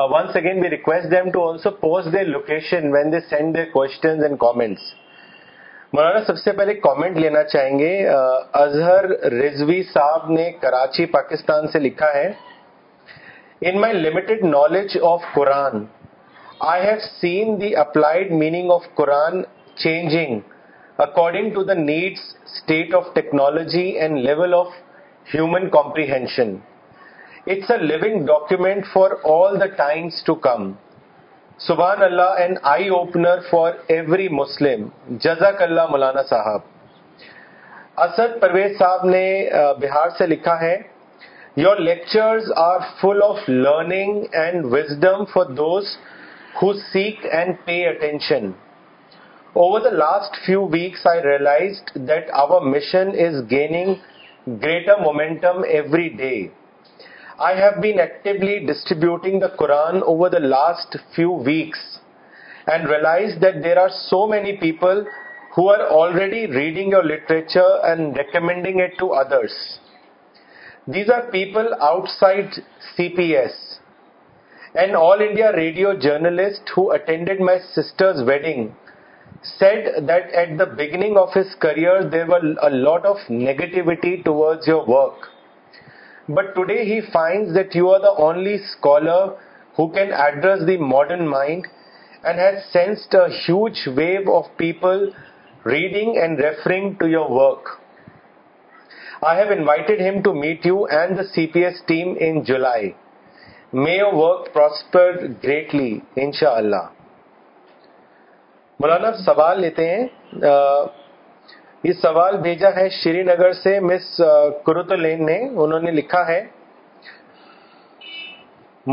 C: Uh, once again, we request them to also post their location when they send their questions and comments. مولانا سب سے پہلے comment لینا چاہیں گے اظہر رضوی صاحب نے کراچی پاکستان سے لکھا ہے in my limited knowledge of Quran I have seen the applied meaning of Quran changing according to the needs state of technology and level of human comprehension it's a living document for all the times to come سبحان اللہ and eye opener for every Muslim جزاک اللہ مولانا صاحب اسد پرویز صاحب نے بہار سے لکھا ہے your lectures are full of learning and wisdom for those who seek and pay attention Over the last few weeks, I realized that our mission is gaining greater momentum every day. I have been actively distributing the Quran over the last few weeks and realized that there are so many people who are already reading your literature and recommending it to others. These are people outside CPS. An All India radio journalist who attended my sister's wedding said that at the bus career but today he find only modern huge view of people reading and referring to your work I have invited him to meet you and the C P S team inc prosper greatly ان شاء اللہ مولانا سوال لیتے ہیں یہ سوال بھیجا ہے شری نگر سے مس نے انہوں نے لکھا ہے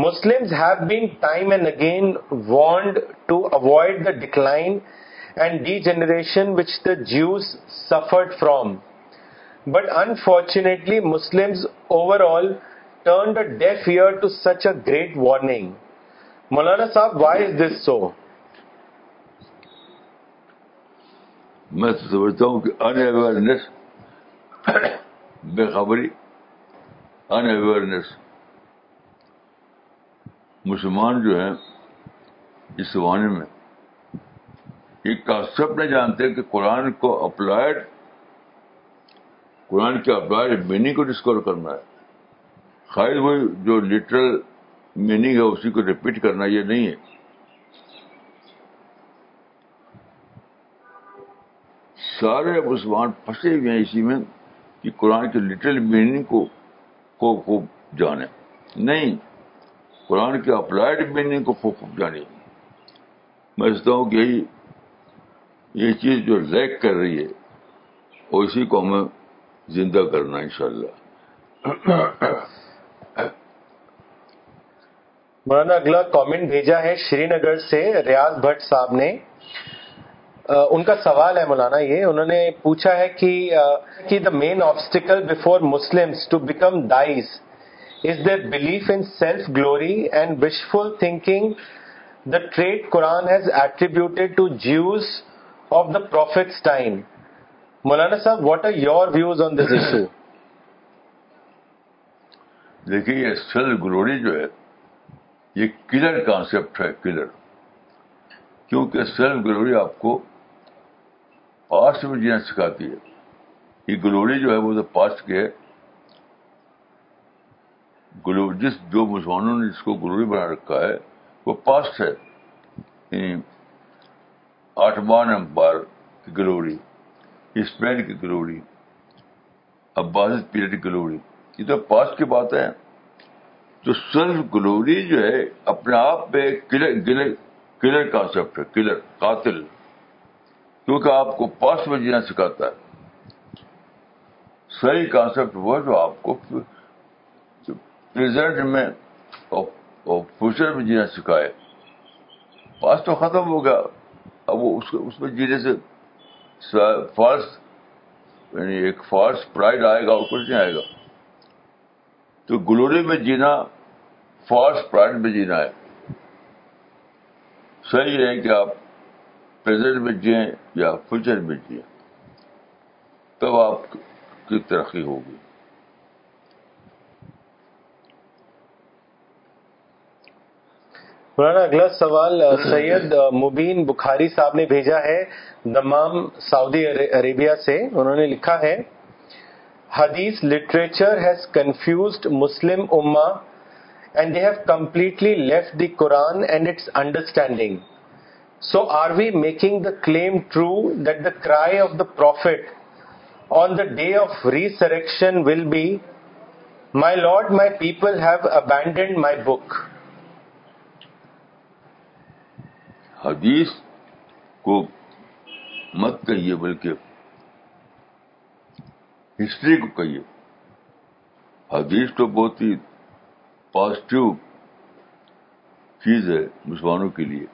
C: Muslim have been time and again warned to avoid the decline and degeneration which the Jews suffered from but unfortunately Muslim overall turn deaf ear to such a great warning مولانا صاحب وائی از دس سو
A: میں سمجھتا ہوں کہ ان خبری بےخبری awareness مسلمان جو ہیں اس زمانے میں ایک کانسپٹ نہیں جانتے کہ قرآن کو اپلائڈ قرآن کے اپلائڈ میننگ کو ڈسکور کرنا ہے خیر وہ جو لٹرل میننگ ہے اسی کو ریپیٹ کرنا یہ نہیں ہے سارے مسلمان پھنسے ہوئے ہیں اسی میں کہ قرآن کی لٹل میننگ کو خوب خوب جانے نہیں قرآن کی اپلائڈ میننگ کو خوب خوب جانے میں سمجھتا ہوں کہ یہ چیز جو لیک کر رہی ہے اور اسی کو ہمیں زندہ کرنا ان شاء اللہ
C: مولانا اگلا کامنٹ بھیجا ہے شری نگر سے ریاض بھٹ صاحب نے ان کا سوال ہے مولانا یہ انہوں نے پوچھا ہے کہ the main obstacle before Muslim to become dies is their belief in self glory and wishful thinking the trait Quran has attributed to Jews of the prophet's time مولانا صاحب what are your views on this issue
A: دیکھیے یہ self glory جو ہے یہ killer concept ہے killer کیونکہ self glory آپ کو پاسٹ میں جینا سکھاتی ہے یہ گلوری جو ہے وہ تو پاسٹ کے ہے جس جو مسلمانوں نے جس کو گلوری بنا رکھا ہے وہ پاسٹ ہے یعنی آٹھ امپائر کی گلوری اسپین کی گلوری عباس پیریڈ کی گلوری یہ تو پاسٹ کی بات ہے تو سیلف گلوری جو ہے اپنے آپ کلر کانسیپٹ ہے کلر قاتل کیونکہ آپ کو پاس میں جینا سکھاتا ہے صحیح کانسیپٹ وہ جو آپ کو پریزنٹ میں اور فیوچر میں جینا سکھائے پاس تو ختم ہو گیا اب وہ اس میں جینے سے فالس یعنی ایک فالس پرائڈ آئے گا اور کچھ نہیں آئے گا تو گلوری میں جینا فالس پرائڈ میں جینا ہے صحیح ہے کہ آپ پریزنٹ میں یا فیوچر میں جئیں تب آپ کی ترقی ہوگی
C: مولانا اگلا سوال سید مبین بخاری صاحب نے بھیجا ہے دمام سعودی عربیہ سے انہوں نے لکھا ہے حدیث لٹریچر ہیز کنفیوزڈ مسلم اما and they have completely left the Quran and its understanding so are we making the claim true that the cry of the prophet on the day of resurrection will be my lord my people have abandoned my book
A: حدیش کو مت کہیے بلکہ history کو کہیے حدیث تو بہت ہی positive چیز ہے مسلمانوں کے لیے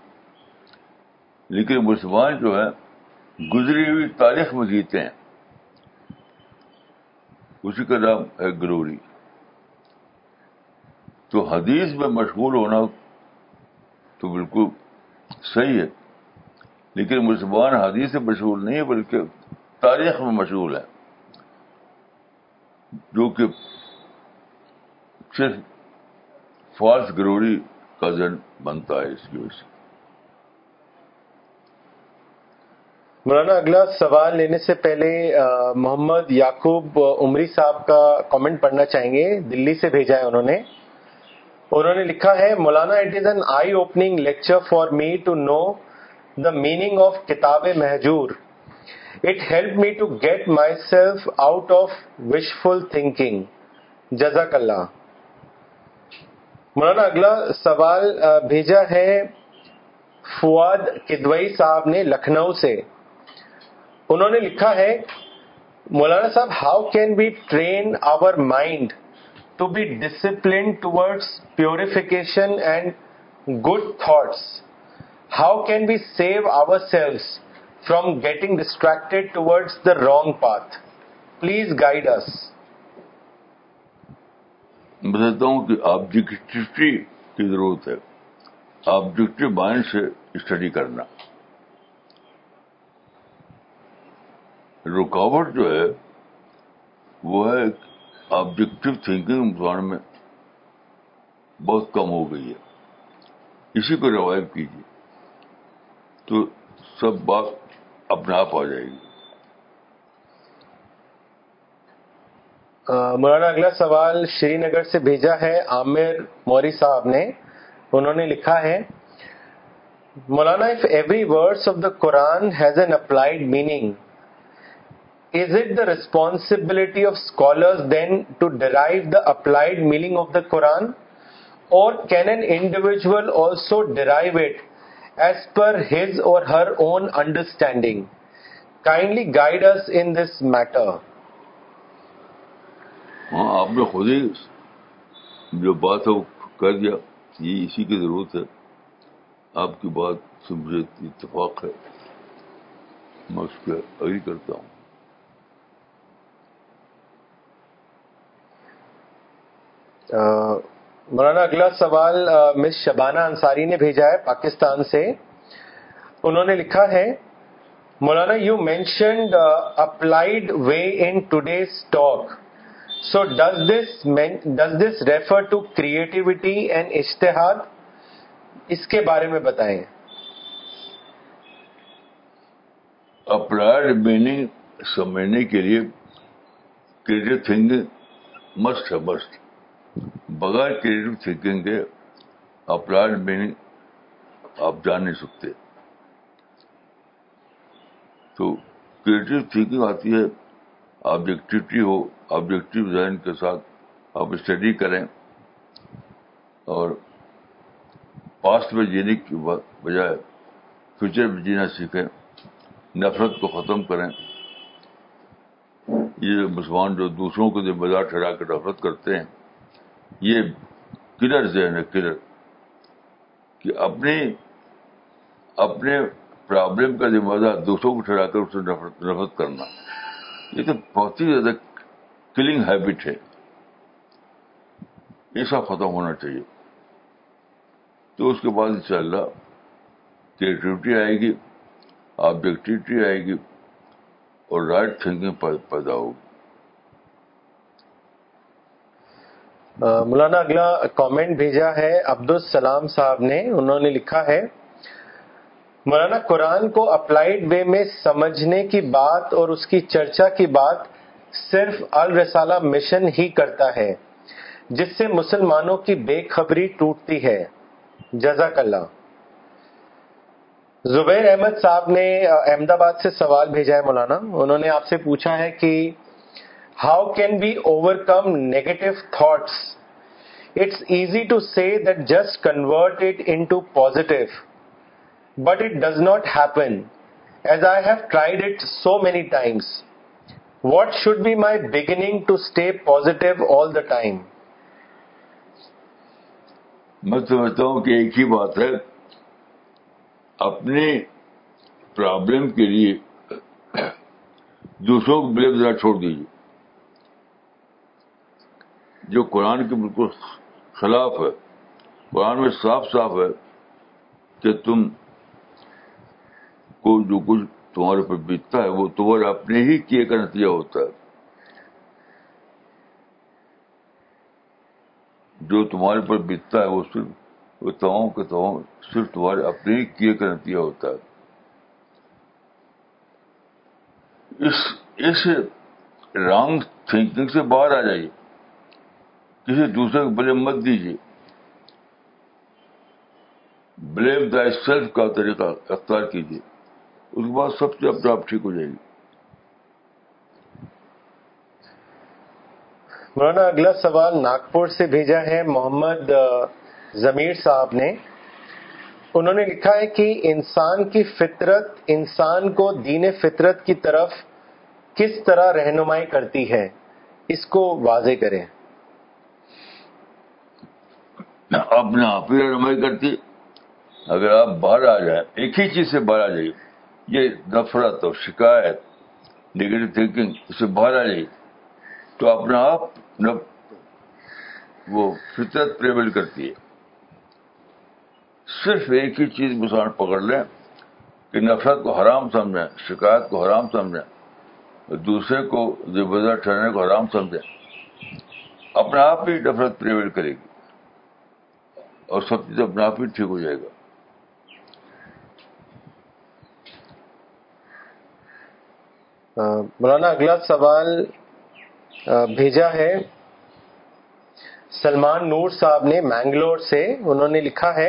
A: لیکن مسلمان جو ہے گزری ہوئی تاریخ میں جیتے ہیں اسی کا نام ہے گروری تو حدیث میں مشغول ہونا تو بالکل صحیح ہے لیکن مسلمان حدیث سے مشغول نہیں ہے بلکہ تاریخ میں مشغول ہے جو کہ صرف فالس گروری کزن بنتا ہے اس کی وجہ سے
C: مولانا اگلا سوال لینے سے پہلے محمد یعقوب عمری صاحب کا کامنٹ پڑھنا چاہیں گے دلی سے بھیجا ہے انہوں انہوں نے نے لکھا ہے مولانا it is an eye opening lecture for me to know the meaning of کتاب محجور it help me to get myself out of wishful thinking جزاک اللہ مولانا اگلا سوال بھیجا ہے فواد کدوئی صاحب نے لکھنؤ سے انہوں نے لکھا ہے مولانا صاحب how can we train our mind to be discipline towards purification and good thoughts how can we save ourselves from getting distracted towards the wrong path please guide us
A: بتاتا ہوں کہ آبجیکٹوٹی کی ضرورت ہے آبجیکٹو مائنڈ سے study کرنا رکاوٹ جو ہے وہ ہے آبجیکٹو تھنکنگ میں بہت کم ہو گئی ہے اسی کو ریوائو کیجیے تو سب بات اپنے آپ آ جائے گی
C: مولانا اگلا سوال شری نگر سے بھیجا ہے عامر موری صاحب نے انہوں نے لکھا ہے مولانا if every word of the Quran has an applied meaning is it the responsibility of scholars then to derive the applied meaning of the Quran? Or can an individual also derive it as per his or her own understanding? Kindly guide us in this matter.
A: ہاں آپ نے خود ہی جو بات ہے وہ کر دیا یہ اسی کی ضرورت ہے آپ کی بات سے مجھے اتفاق ہے میں اس پہ کرتا ہوں
C: مولانا اگلا سوال مس شبانہ انصاری نے بھیجا ہے پاکستان سے انہوں نے لکھا ہے مولانا you mentioned applied way in today's talk so does this does this refer to creativity and اشتہاد اس کے بارے میں بتائیں
A: اپلائڈ میننگ سمجھنے کے لیے مسٹ مسٹ ہے بغیر کریٹو تھنکنگ کے اپلائڈ میننگ آپ جان نہیں سکتے تو کریٹو تھنکنگ آتی ہے آبجیکٹیوٹی ہو آبجیکٹو ذہن کے ساتھ آپ اسٹڈی کریں اور پاسٹ میں جینے کی بجائے فیوچر میں جینا سیکھیں نفرت کو ختم کریں یہ مسلمان جو دوسروں کو ذمہ دار ٹھہرا کے نفرت کرتے ہیں یہ کلر ذہن ہے کلر کہ اپنی اپنے پرابلم کا ذمہ دار دوسروں کو ٹھہرا کر اسے نفرت, نفرت کرنا یہ تو بہت ہی زیادہ کلنگ ہیبٹ ہے یہ سب ختم ہونا چاہیے تو اس کے بعد ان شاء اللہ کریٹیوٹی آئے گی آبجیکٹیوٹی آئے گی اور رائٹ تھنکنگ پیدا ہوگی
C: مولانا اگلا کامنٹ بھیجا ہے عبد السلام صاحب نے انہوں نے لکھا ہے مولانا قرآن کو اپلائیڈ وے میں سمجھنے کی بات اور اس کی چرچا کی بات صرف الرسالہ مشن ہی کرتا ہے جس سے مسلمانوں کی بے خبری ٹوٹتی ہے جزاک اللہ زبیر احمد صاحب نے احمد آباد سے سوال بھیجا ہے مولانا انہوں نے آپ سے پوچھا ہے کہ how can we overcome negative thoughts it's easy to see that just convert it into positive but it does not happen as I have tried it so many times what should be my beginning to stay positive all the time
A: میں سمجھتا ہوں کہ ایک ہی بات ہے اپنے problem کے لیے دوسروں کو بلیم ذرا چھوڑ دیجیے جو قرآن کے بالکل خلاف ہے قرآن میں صاف صاف ہے کہ تم کو جو کچھ تمہارے پر بیتتا ہے وہ تمہارے اپنے ہی کیے کا نتیجہ ہوتا ہے جو تمہارے پر بیتتا ہے وہ صرف تمام تمام کے صرف تمہارے اپنے ہی کیے کا نتیجہ ہوتا ہے اس اس رانگ تھنکنگ سے باہر آ جائیے کسی دوسرے کو بلیم مت دیجیے بلیم دا سیلف کا طریقہ اختیار کیجیے اس کے بعد سب سے اپنے آپ ٹھیک ہو جائے گی
C: مولانا اگلا سوال ناگپور سے بھیجا ہے محمد ضمیر صاحب نے انہوں نے لکھا ہے کہ انسان کی فطرت انسان کو دین فطرت کی طرف کس طرح رہنمائی کرتی ہے اس کو واضح کریں
A: اپنا آپ ہی رہنمائی کرتی اگر آپ باہر آ جائیں ایک ہی چیز سے باہر آ جائیے یہ نفرت اور شکایت نگیٹو تھنکنگ اسے باہر آ جائیے تو اپنا آپ وہ فطرت پریبل کرتی ہے صرف ایک ہی چیز مسلمان پکڑ لیں کہ نفرت کو حرام سمجھیں شکایت کو حرام سمجھیں دوسرے کو دار ٹھہرنے کو حرام سمجھیں اپنا آپ ہی نفرت پریبل کرے گی اور سب چیز اپنے آپ ہی ٹھیک ہو جائے گا
C: مولانا اگلا سوال بھیجا ہے سلمان نور صاحب نے مینگلور سے انہوں نے لکھا ہے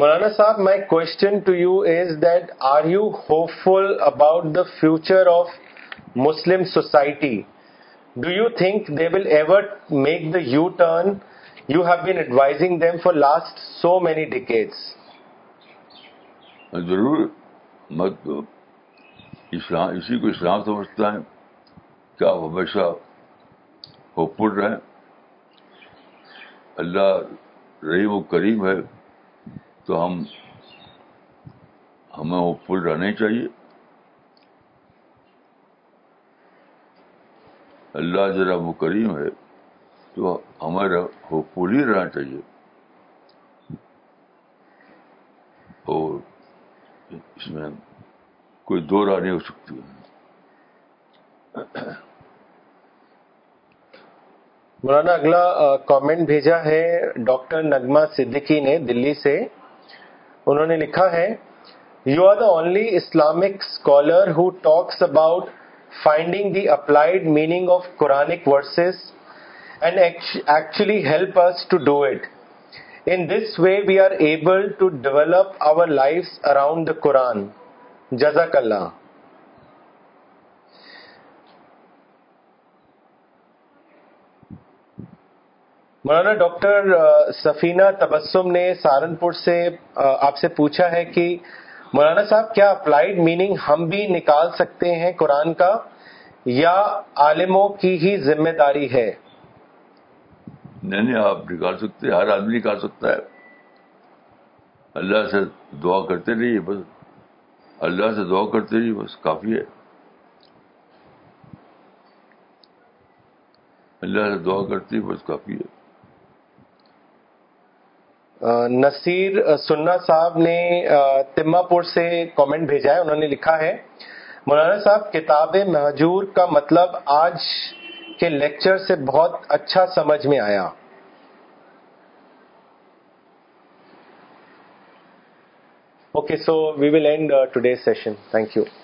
C: مولانا صاحب my question to you is that are you hopeful about the future of Muslim society do you think they will ever make the U turn you have been advising them for last so many decades
A: ضرور مت اسی کو اسلام سمجھتا ہے کہ آپ ہمیشہ hope فل اللہ رہی وہ کریم ہے تو ہم ہمیں ہوپ فل رہنے چاہیے اللہ ذرا وہ کریم ہے تو ہوپ فل ہی رہنا چاہیے اور اس میں کوئی دو راہ نہیں ہو سکتی
C: مولانا اگلا کامنٹ بھیجا ہے ڈاکٹر نگما صدیقی نے دلی سے انہوں نے لکھا ہے you are the only Islamic scholar who talks about finding the applied meaning of Quran verses actually help us to do it in this way we are able to develop our life around the Quran جزاک اللہ مولانا doctor سفینہ تبسم نے سہارنپور سے آپ سے پوچھا ہے کہ مولانا صاحب کیا اپلائیڈ میننگ ہم بھی نکال سکتے ہیں قرآن کا یا عالموں کی ہی ذمہ داری ہے
A: نہیں نہیں آپ نکال سکتے ہر آدمی نکال سکتا ہے اللہ سے دعا کرتے رہیے بس اللہ سے دعا کرتے رہیے بس کافی ہے اللہ سے دعا کرتی بس کافی ہے
C: نصیر سنا صاحب نے تما پور سے کامنٹ بھیجا ہے انہوں نے لکھا ہے مولانا صاحب کتاب محجور کا مطلب آج کے لیکچر سے بہت اچھا سمجھ میں آیا okay so we will end today session thank you